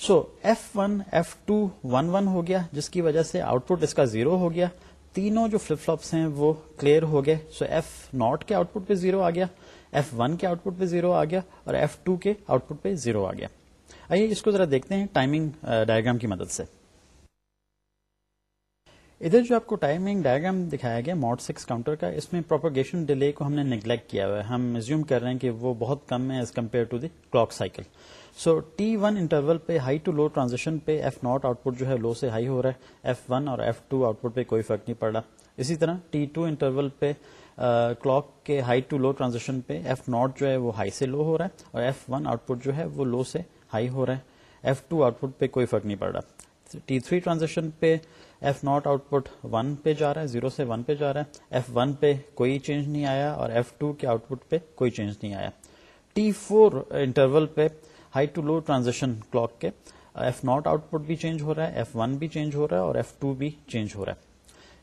So F one F two one one ہو گیا، جس کی وجہ سے آؤٹ پٹ اس کا زیرو ہو گیا۔ تینوں جو فلپ فلوپس ہیں وہ کلیئر ہو گئے۔ سو ایف ناٹ کے آؤٹ پٹ پہ زیرو آ گیا ایف ون کے آؤٹ پٹ پہ زیرو آ گیا اور ایف ٹو کے آؤٹ پٹ پہ زیرو آ گیا۔ آئیے اس کو ذرا دیکھتے ہیں ٹائمنگ ڈائگرام کی مدد سے۔ ادھر جو آپ کو ٹائمنگ ڈائگرام دکھایا گیا ماڈ سکس کاؤنٹر کا، اس میں پروپگیشن ڈیلے کو ہم نے نیگلیکٹ کیا ہوا ہے۔ ہم زیوم کر رہے ہیں کہ وہ بہت کم ہے as compare to the clock cycle so T one interval پہ ہائی ٹو لو ٹرانزیکشن پہ ایف ناٹ آؤٹ پٹ جو ہے لو سے ہائی ہو رہا ہے۔ ایف ون اور ایف ٹو آؤٹ پٹ پہ کوئی فرق نہیں پڑ رہا۔ اسی طرح ٹی ٹو انٹرول پہ کلاک کے ہائی ٹو لو ٹرانزیکشن پہ ایف ناٹ جو ہے وہ ہائی سے لو ہو رہا ہے اور ایف ون آؤٹ پٹ جو ہے وہ لو سے ہائی ہو رہا ہے۔ ایف ٹو آؤٹ پٹ پہ کوئی فرق نہیں پڑ رہا۔ ٹی تھری ٹرانزیکشن پہ F not output one پہ جا رہا ہے زیرو سے ون پہ جا رہا ہے۔ ایف ون پہ کوئی چینج نہیں آیا اور ایف ٹو کے آؤٹ پٹ پہ کوئی چینج نہیں آیا۔ ٹی فور انٹرول پہ high to low transaction clock کے ایف ناٹ آؤٹ پٹ بھی چینج ہو رہا ہے ایف ون بھی چینج ہو رہا ہے اور ایف ٹو بھی چینج ہو رہا ہے۔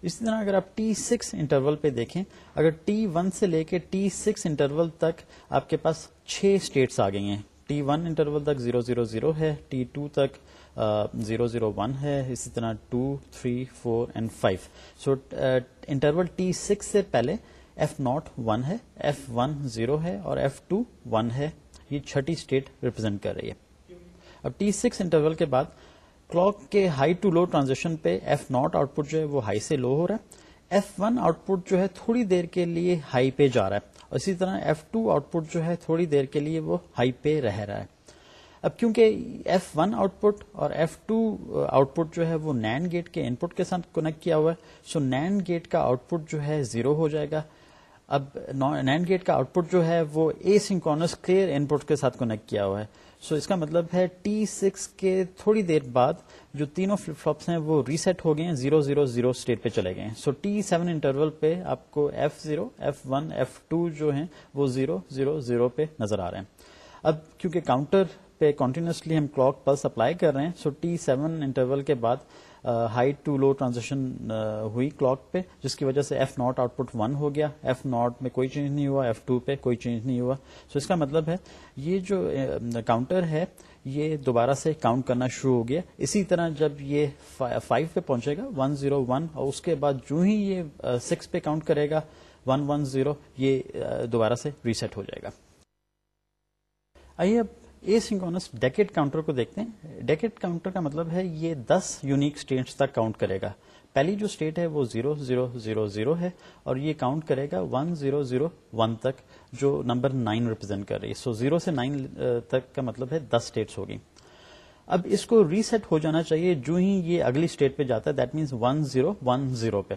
اسی طرح اگر آپ ٹی سکس انٹرول پہ دیکھیں، اگر ٹی ون سے لے کے ٹی سکس انٹرول تک آپ کے پاس چھ اسٹیٹس آ گئی ہیں۔ ٹی ون انٹرول تک زیرو زیرو زیرو ہے ٹی ٹو تک زیرو زیرو ون ہے، اسی طرح two three four and five so interval T six سے پہلے ایف ناٹ ون ہے ایف ون زیرو ہے اور ایف ٹو ون ہے۔ یہ چھٹی اسٹیٹ ریپرزینٹ کر رہی ہے۔ اب ٹی سکس انٹرول کے بعد کلاک کے ہائی ٹو لو ٹرانزیکشن پہ ایف ناٹ آؤٹ پٹ جو ہے وہ ہائی سے لو ہو رہا ہے۔ ایف ون آؤٹ پٹ جو ہے تھوڑی دیر کے لیے ہائی پہ جا رہا ہے۔ اور اسی طرح ایف ٹو آؤٹ پٹ جو ہے تھوڑی دیر کے لیے وہ ہائی پہ رہ رہا ہے۔ اب کیونکہ ایف ون آؤٹ پٹ اور ایف ٹو آؤٹ پٹ جو ہے وہ نینڈ گیٹ کے ان پٹ کے ساتھ کنیکٹ کیا ہوا ہے۔ سو نینڈ گیٹ کا آؤٹ پٹ جو ہے زیرو ہو جائے گا۔ اب نینڈ گیٹ کا آؤٹ پٹ جو ہے وہ اے سنکونس کلیئر ان پٹ کے ساتھ کنیکٹ کیا ہوا ہے۔ سو اس کا مطلب ہے ٹی سکس کے تھوڑی دیر بعد جو تینوں فلپ فلوپس ہیں وہ ریسیٹ ہو گئے ہیں زیرو زیرو زیرو اسٹیٹ پہ چلے گئے ہیں۔ سو ٹی سیون انٹرول پہ آپ کو F zero F one F two جو ہیں وہ زیرو زیرو زیرو پہ نظر آ رہے ہیں۔ اب کیونکہ کاؤنٹر پہ کنٹینیوسلی ہم کلاک پلس اپلائی کر رہے ہیں۔ سو ٹی سیون انٹرول کے بعد ہائی ٹو لو ٹرانزیکشن ہوئی کلاک پہ، جس کی وجہ سے F not output one ہو گیا۔ ایف ناٹ میں کوئی چینج نہیں ہوا ایف ٹو پہ کوئی چینج نہیں ہوا۔ سو so اس کا مطلب ہے، یہ جو کاؤنٹر ہے، یہ دوبارہ سے کاؤنٹ کرنا شروع ہو گیا۔ اسی طرح جب یہ فائیو پہ پہنچے گا ون زیرو ون اور اس کے بعد جو ہی یہ سکس پہ کاؤنٹ کرے گا ون ون زیرو یہ دوبارہ سے ریسیٹ ہو جائے گا۔ آئیے اب اے سنکونس ڈیکٹ کاؤنٹر کو دیکھتے ہیں۔ ڈیکٹ کاؤنٹر کا مطلب ہے یہ دس یونیک اسٹیٹس تک کاؤنٹ کرے گا۔ پہلی جو اسٹیٹ ہے وہ زیرو زیرو زیرو زیرو ہے اور یہ کاؤنٹ کرے گا ون زیرو زیرو ون تک جو نمبر نائن ریپرزینٹ کر رہی ہے۔ سو زیرو سے نائن تک کا مطلب ہے دس اسٹیٹس ہوگی۔ اب اس کو ریسیٹ ہو جانا چاہیے۔ جو ہی یہ اگلی اسٹیٹ پہ جاتا ہے that means one zero one zero پہ۔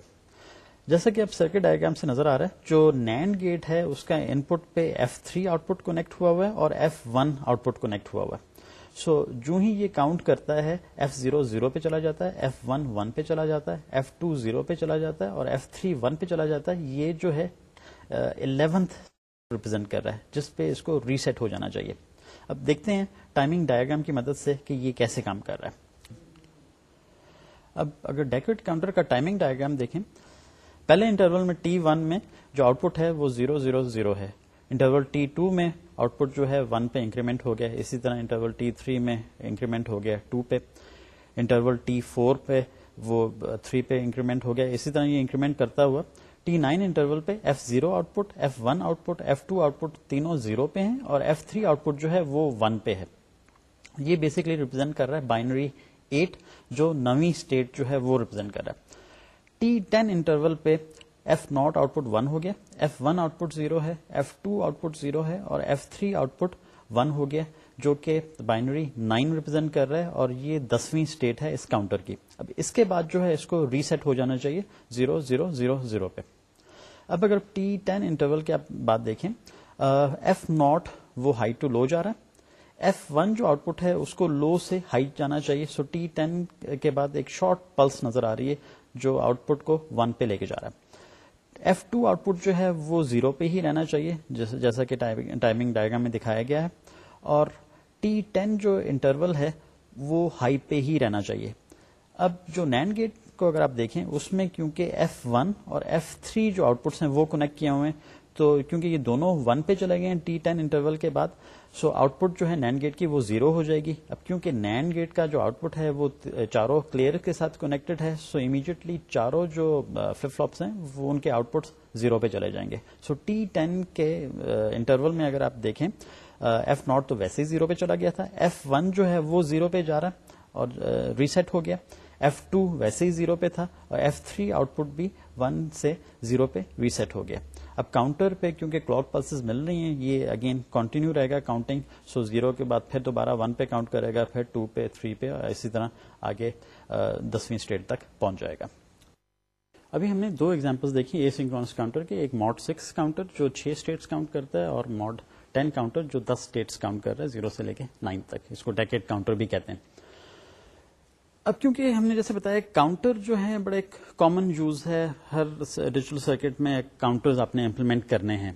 جیسا کہ اب سرکٹ ڈائگرام سے نظر آ رہا ہے، جو نینڈ گیٹ ہے، اس کا ان پٹ پہ F three output connect ہوا ہوا ہے اور F one output connect ہوا ہوا ہے۔ سو جو ہی یہ کاؤنٹ کرتا ہے ایف زیرو زیرو پہ چلا جاتا ہے ایف ون ون پہ چلا جاتا ہے ایف ٹو زیرو پہ چلا جاتا ہے اور ایف تھری ون پہ چلا جاتا ہے، یہ جو ہے الیونتھ ریپرزینٹ کر رہا ہے، جس پہ اس کو ریسیٹ ہو جانا چاہیے۔ اب دیکھتے ہیں ٹائمنگ ڈایاگرام کی مدد سے کہ یہ کیسے کام کر رہا ہے۔ اب اگر ڈیکوٹ کاؤنٹر کا ٹائمنگ ڈایاگرام دیکھیں پہلے انٹرول میں ٹی ون میں جو آؤٹ پٹ ہے وہ زیرو زیرو زیرو ہے۔ انٹرول ٹی ٹو میں آؤٹ پٹ جو ہے ون پہ انکریمنٹ ہو گیا اسی طرح انٹرول ٹی تھری میں انکریمنٹ ہو گیا ٹو پہ۔ انٹرول ٹی فور پہ وہ تھری پہ انکریمنٹ ہو گیا اسی طرح یہ انکریمنٹ کرتا ہوا ٹی نائن انٹرول پہ F zero output F one output F two output تینوں زیرو پہ ہیں اور ایف تھری آؤٹ پٹ جو ہے وہ ون پہ ہے۔ یہ بیسکلی ریپرزینٹ کر رہا ہے بائنری ایٹ جو نوی اسٹیٹ جو ہے وہ ریپرزینٹ کر رہا ہے۔ ٹی ٹین انٹرول پہ F not output one ہو گیا، F one output zero ہے، F two output zero ہے اور F three output one ہو گیا، جو کہ بائنری نائن ریپرزینٹ کر رہا ہے اور یہ دسویں اسٹیٹ ہے اس کاؤنٹر کی۔ اب اس کے بعد جو ہے اس کو ریسیٹ ہو جانا چاہیے زیرو زیرو زیرو زیرو پہ۔ اب اگر ٹی ٹین انٹرول کی آپ بات دیکھیں ایف ناٹ وہ ہائی ٹو لو جا رہا ہے۔ ایف ون جو آؤٹ پٹ ہے اس کو لو سے ہائی جانا چاہیے۔ سو ٹی ٹین کے بعد ایک شارٹ پلس نظر آ رہی ہے۔ جو آؤٹ پٹ کو ون پہ لے کے جا رہا ہے۔ ایف ٹو آؤٹ پٹ جو ہے وہ زیرو پہ ہی رہنا چاہیے جیسا کہ ٹائمنگ ڈائگرام میں دکھایا گیا ہے۔ اور ٹی ٹین جو انٹرول ہے وہ ہائی پہ ہی رہنا چاہیے۔ اب جو نینڈ گیٹ کو اگر آپ دیکھیں، اس میں کیونکہ ایف ون اور ایف تھری جو آؤٹ پٹس ہیں وہ کنیکٹ کیے ہوئے ہیں، تو کیونکہ یہ دونوں ون پہ چلے گئے ہیں ٹی ٹین انٹرول کے بعد سو آؤٹ پٹ جو ہے نینڈ گیٹ کی وہ زیرو ہو جائے گی۔ اب کیونکہ نینڈ گیٹ کا جو آؤٹ پٹ ہے وہ چاروں کلیئر کے ساتھ کنیکٹڈ ہے، سو امیڈیٹلی چاروں جو فلپ فلوپس ہیں، وہ ان کے آؤٹ پٹ زیرو پہ چلے جائیں گے۔ سو ٹی ٹین کے انٹرول میں اگر آپ دیکھیں ایف ناٹ تو ویسے ہی زیرو پہ چلا گیا تھا۔ ایف ون جو ہے وہ زیرو پہ جا رہا ہے اور ریسیٹ ہو گیا۔ ایف ٹو ویسے ہی زیرو پہ تھا اور ایف تھری آؤٹ پٹ بھی ون سے زیرو پہ ریسیٹ ہو گیا۔ اب کاؤنٹر پہ کیونکہ کلاک پلسز مل رہی ہیں، یہ اگین کنٹینیو رہے گا کاؤنٹنگ سو زیرو کے بعد پھر دوبارہ ون پہ کاؤنٹ کرے گا، پھر ٹو پہ تھری پہ اور اسی طرح آگے دسویں اسٹیٹ تک پہنچ جائے گا۔ ابھی ہم نے دو ایگزامپل دیکھی اے سنکرونس کاؤنٹر کے، ایک ماڈ سکس کاؤنٹر جو چھ اسٹیٹس کاؤنٹ کرتا ہے، اور ماڈ ٹین کاؤنٹر جو دس اسٹیٹس کاؤنٹ کر رہا ہے زیرو سے لے کے نائن تک۔ اس کو ڈیکیٹ کاؤنٹر بھی کہتے ہیں۔ اب کیونکہ ہم نے جیسے بتایا کاؤنٹر جو ہے بڑا ایک کامن یوز ہے۔ ہر ڈیجیٹل سرکٹ میں کاؤنٹرز آپ نے امپلیمنٹ کرنے ہیں۔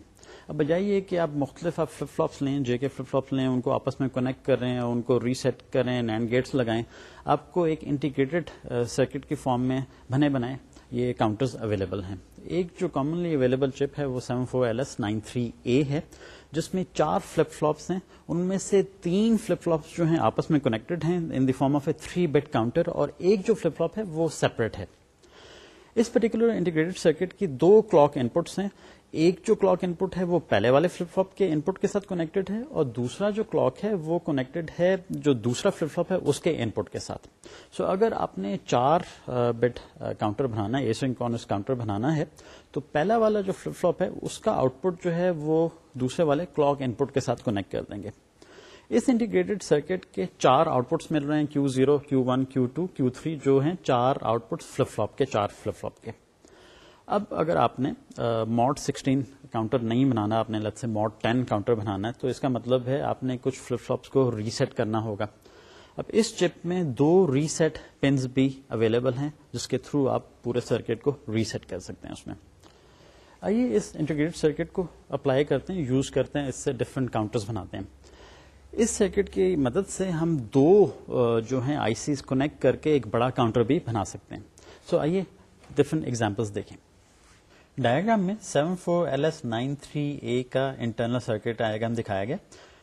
اب بجائے یہ کہ آپ مختلف آپ فلپ فلوپس لیں، جے کے فلپ فلوپس لیں، ان کو آپس میں کنیکٹ کریں اور ان کو ریسیٹ کریں نینڈ گیٹس لگائیں۔ آپ کو ایک انٹیگریٹڈ سرکٹ uh, کی فارم میں بنے بنائیں۔ یہ کاؤنٹرز اویلیبل ہیں۔ ایک جو کامنلی اویلیبل چپ ہے وہ seven four L S nine three A ہے، جس میں چار فلپ فلوپس ہیں۔ ان میں سے تین فلپ فلوپس جو ہیں آپس میں کنیکٹڈ ہیں in the form of a three bit counter اور ایک جو فلپ فلوپ ہے وہ سیپریٹ ہے۔ اس پرٹیکولر انٹیگریٹڈ سرکٹ کی دو کلاک انپٹس ہیں۔ ایک جو کلاک ان پٹ ہے وہ پہلے والے فلپ فلپ کے ان پٹ کے ساتھ کنیکٹڈ ہے اور دوسرا جو کلاک ہے وہ کنیکٹڈ ہے جو دوسرا فلپ فلپ ہے اس کے ان پٹ کے ساتھ۔ سو so, اگر آپ نے چار بٹ کاؤنٹر بنانا ہے ایسن کارنس کاؤنٹر بنانا ہے تو پہلا والا جو فلپ فلپ ہے اس کا آؤٹ پٹ جو ہے وہ دوسرے والے کلاک ان پٹ کے ساتھ کنیکٹ کر دیں گے۔ اس انٹیگریٹڈ سرکٹ کے چار آؤٹ پٹس مل رہے ہیں Q zero Q one Q two Q three جو ہیں چار آؤٹ پٹ فلپ فلپ کے چار فلپ فلپ کے۔ اب اگر آپ نے ماڈ سکسٹین کاؤنٹر نہیں بنانا آپ نے لت سے ماڈ ٹین کاؤنٹر بنانا ہے تو اس کا مطلب ہے آپ نے کچھ فلپ فلوپس کو ریسیٹ کرنا ہوگا۔ اب اس چپ میں دو ریسیٹ پنس بھی اویلیبل ہیں جس کے تھرو آپ پورے سرکٹ کو ریسیٹ کر سکتے ہیں اس میں۔ آئیے اس انٹیگریٹ سرکٹ کو اپلائی کرتے ہیں یوز کرتے ہیں اس سے ڈفرنٹ کاؤنٹرز بناتے ہیں۔ اس سرکٹ کی مدد سے ہم دو جو ہیں آئی سیز کونیکٹ کر کے ایک بڑا کاؤنٹر بھی بنا سکتے ہیں۔ سو so, آئیے ڈفرنٹ ایگزامپلس دیکھیں۔ ڈائگرام میں seven four L S nine three A کا انٹرنل سرکٹ ڈائگرام دکھایا گیا۔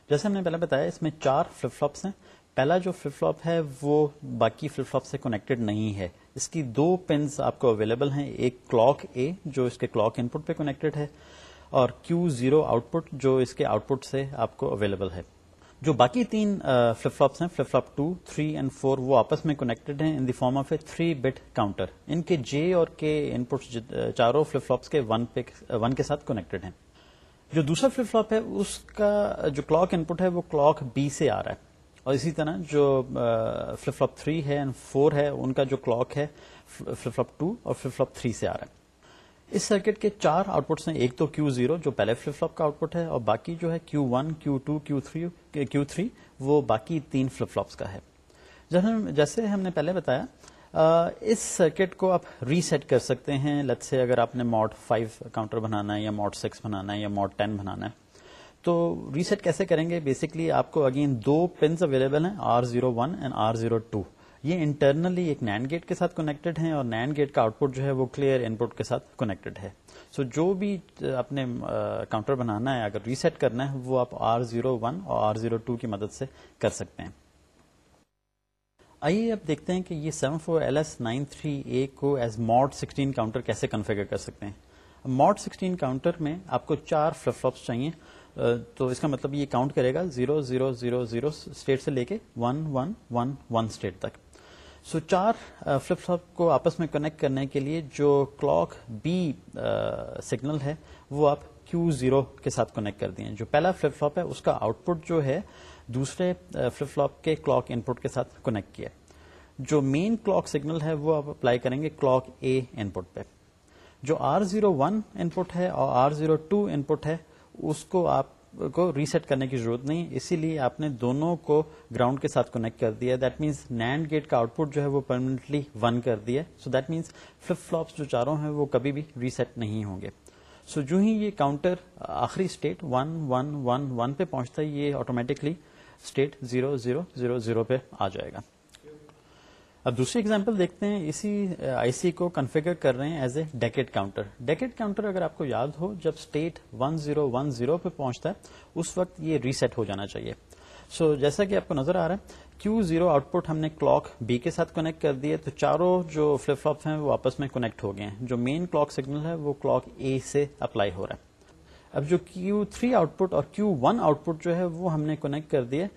جیسے ہم نے پہلے بتایا، اس میں چار فلپ فلوپس ہیں۔ پہلا جو فلپ فلوپ ہے، وہ باقی فلپ فلوپ سے کنیکٹڈ نہیں ہے۔ اس کی دو پنس آپ کو اویلیبل ہیں۔ ایک کلاک اے جو اس کے کلاک ان پٹ پہ کنیکٹڈ ہے، اور کیو زیرو آؤٹ پٹ جو اس کے آؤٹ پٹ سے آپ کو اویلیبل ہے۔ جو باقی تین فلپ فلپس ہیں flip flop two three and four وہ آپس میں کنیکٹڈ ہیں in the form of a three bit counter ان کے جے اور کے ان پٹ چاروں فلپ فلپس کے ون کے ساتھ کنیکٹڈ ہیں. جو دوسرا فلپ فلپ ہے، اس کا، جو کلاک ان پٹ ہے، وہ کلاک بی سے آ رہا ہے. اور اسی طرح جو فلپ فلپ تھری ہے اینڈ فور ہے، ان کا جو کلاک ہے فلپ فلپ ٹو اور فلپ فلپ تھری سے آ رہا ہے. اس سرکٹ کے چار آؤٹ پٹس ہیں، ایک تو کیو زیرو جو پہلے فلپ فلپ کا آؤٹ پٹ ہے اور باقی جو ہے Q one Q two Q three Q three وہ باقی تین فلپ فلپس کا ہے۔ جیسے ہم نے پہلے بتایا اس سرکٹ کو آپ ریسیٹ کر سکتے ہیں۔ لت سے اگر آپ نے ماڈ فائیو کاؤنٹر بنانا ہے یا ماڈ سکس بنانا ہے یا ماڈ ٹین بنانا ہے۔ تو ریسیٹ کیسے کریں گے؟ بیسکلی آپ کو اگین دو پنس اویلیبل ہیں R zero one and R zero two یہ انٹرنلی ایک نینڈ گیٹ کے ساتھ کنیکٹڈ ہیں اور نینڈ گیٹ کا آؤٹ پٹ جو ہے وہ کلیئر ان پٹ کے ساتھ کنیکٹڈ ہے۔ سو so جو بھی اپنے کاؤنٹر بنانا ہے، اگر ریسیٹ کرنا ہے، وہ آپ آر زیرو ون اور آر زیرو ٹو کی مدد سے کر سکتے ہیں۔ آئیے اب دیکھتے ہیں کہ یہ seven four L S nine three A کو ایز ماڈ سکسٹین کاؤنٹر کیسے کنفیگر کر سکتے ہیں۔ ماڈ سکسٹین کاؤنٹر میں آپ کو چار فلپ فلپس چاہیے تو اس کا مطلب یہ کاؤنٹ کرے گا۔ Zero zero zero zero state سے لے کے one one one one state تک۔ سو چار فلپ فلپ کو آپس میں کنیکٹ کرنے کے لیے جو کلاک بی سگنل ہے، وہ آپ کیو زیرو کے ساتھ کنیکٹ کر دیں۔ جو پہلا فلپ فلپ ہے، اس کا آؤٹ پٹ جو ہے، دوسرے فلپ فلپ کے کلاک ان پٹ کے ساتھ کنیکٹ کیا جو مین کلاک سگنل ہے، وہ آپ اپلائی کریں گے کلاک اے ان پٹ پہ۔ جو R zero one input ہے اور R zero two input ہے، اس کو آپ کو ریسیٹ کرنے کی ضرورت نہیں، اسی لیے آپ نے دونوں کو گراؤنڈ کے ساتھ کنیکٹ کر دیا۔ دیٹ مینس نینڈ گیٹ کا آؤٹ پٹ جو ہے وہ پرمانٹلی ون کر دیا۔ So that means flip flops جو چاروں ہیں وہ کبھی بھی ریسیٹ نہیں ہوں گے۔ سو جو ہی یہ کاؤنٹر آخری state one one one one پہ پہنچتا ہے، یہ automatically state zero zero zero zero پہ آ جائے گا۔ اب دوسری ایگزامپل دیکھتے ہیں اسی آئی سی کو کنفیگر کر رہے ہیں as a decade counter decade counter اگر آپ کو یاد ہو جب state one zero one zero پہ پہنچتا ہے اس وقت یہ ریسیٹ ہو جانا چاہیے۔ سو so, جیسا کہ آپ کو نظر آ رہا ہے کیو زیرو آؤٹ پٹ ہم نے کلاک بی کے ساتھ کنیکٹ کر دیے تو چاروں جو فلپ فلپ ہیں وہ آپس میں کنیکٹ ہو گئے ہیں۔ جو مین کلاک سگنل ہے وہ کلاک اے سے اپلائی ہو رہا ہے۔ اب جو کیو تھری آؤٹ پٹ اور کیو ون آؤٹ پٹ جو ہے وہ ہم نے کنیکٹ کر دیے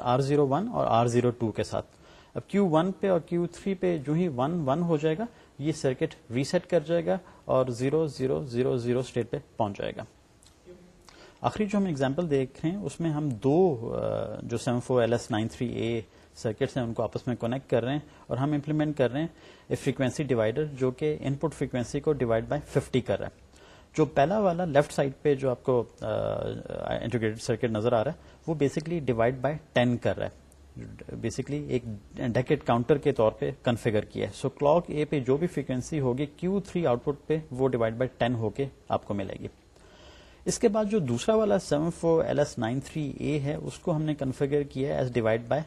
آر زیرو ون اور آر زیرو ٹو کے ساتھ۔ اب کیو ون پہ اور کیو تھری پہ جو ہی ون ون ہو جائے گا یہ سرکٹ ریسیٹ کر جائے گا اور zero zero zero zero state پہ پہنچ جائے گا آخری جو ہم اگزامپل دیکھ رہے ہیں اس میں ہم دو جو seven four L S nine three A circuits ہیں ان کو آپس میں کنیکٹ کر رہے ہیں اور ہم امپلیمنٹ کر رہے ہیں فریکوینسی ڈیوائڈر جو کہ ان پٹ فریکوینسی کو ڈیوائڈ بائی ففٹی کر رہا ہے جو پہلا والا لیفٹ سائڈ پہ جو آپ کو انٹیگریٹڈ سرکٹ نظر آ رہا ہے وہ بیسکلی ڈیوائڈ بائی ٹین کر رہا ہے بیسکلی ایک ڈیکٹ کاؤنٹر کے طور پہ کنفیگر کیا ہے۔ سو کلاک اے پہ جو بھی فریکوینسی ہوگی کیو تھری آؤٹ پٹ پہ وہ ڈیوائڈ بائی ٹین ہو کے آپ کو ملے گی۔ اس کے بعد جو دوسرا والا seven four L S nine three A ہے، اس کو ہم نے کنفیگر کیا ایز ڈیوائڈ بائی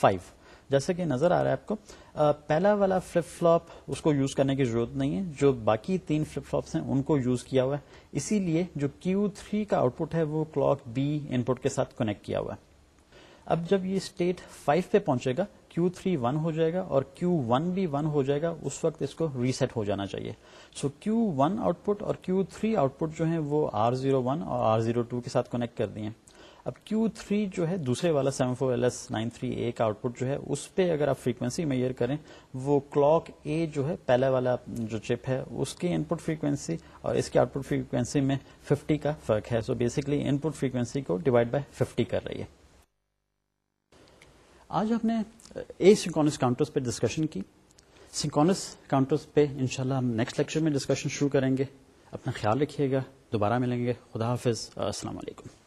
فائیو جیسا کہ نظر آ رہا ہے آپ کو پہلا والا فلپ فلوپ اس کو یوز کرنے کی ضرورت نہیں ہے۔ جو باقی تین فلپ فلوپس ہیں، ان کو یوز کیا ہوا ہے۔ اسی لیے جو کیو تھری کا آؤٹ پٹ ہے، وہ کلاک بی ان پٹ کے ساتھ کنیکٹ کیا ہوا ہے۔ اب جب یہ اسٹیٹ فائیو پہ پہنچے گا کیو تھری ون ہو جائے گا اور کیو ون بھی ون ہو جائے گا، اس وقت اس کو ریسیٹ ہو جانا چاہیے. سو کیو ون آؤٹ پٹ اور کیو تھری آؤٹ پٹ جو ہیں وہ آر زیرو ون اور آر زیرو ٹو کے ساتھ کنیکٹ کر دیے اب کیو تھری جو ہے دوسرے والا seven four L S nine three A کا آؤٹ پٹ جو ہے، اس پہ اگر آپ فریکوینسی میئر کریں، وہ کلاک اے جو ہے، پہلا والا جو چپ ہے، اس کی ان پٹ فریکوینسی اور اس کے آؤٹ پٹ فریکوینسی میں ففٹی کا فرق ہے. So basically input frequency کو ڈیوائڈ بائی ففٹی کر رہی ہے. آج ہم نے اے سنکونس کاؤنٹرس پہ ڈسکشن کی۔ سنکونس کاؤنٹرس پہ انشاءاللہ ہم نیکسٹ لیکچر میں ڈسکشن شروع کریں گے۔ اپنا خیال رکھیے گا۔ دوبارہ ملیں گے۔ خدا حافظ۔ السلام علیکم۔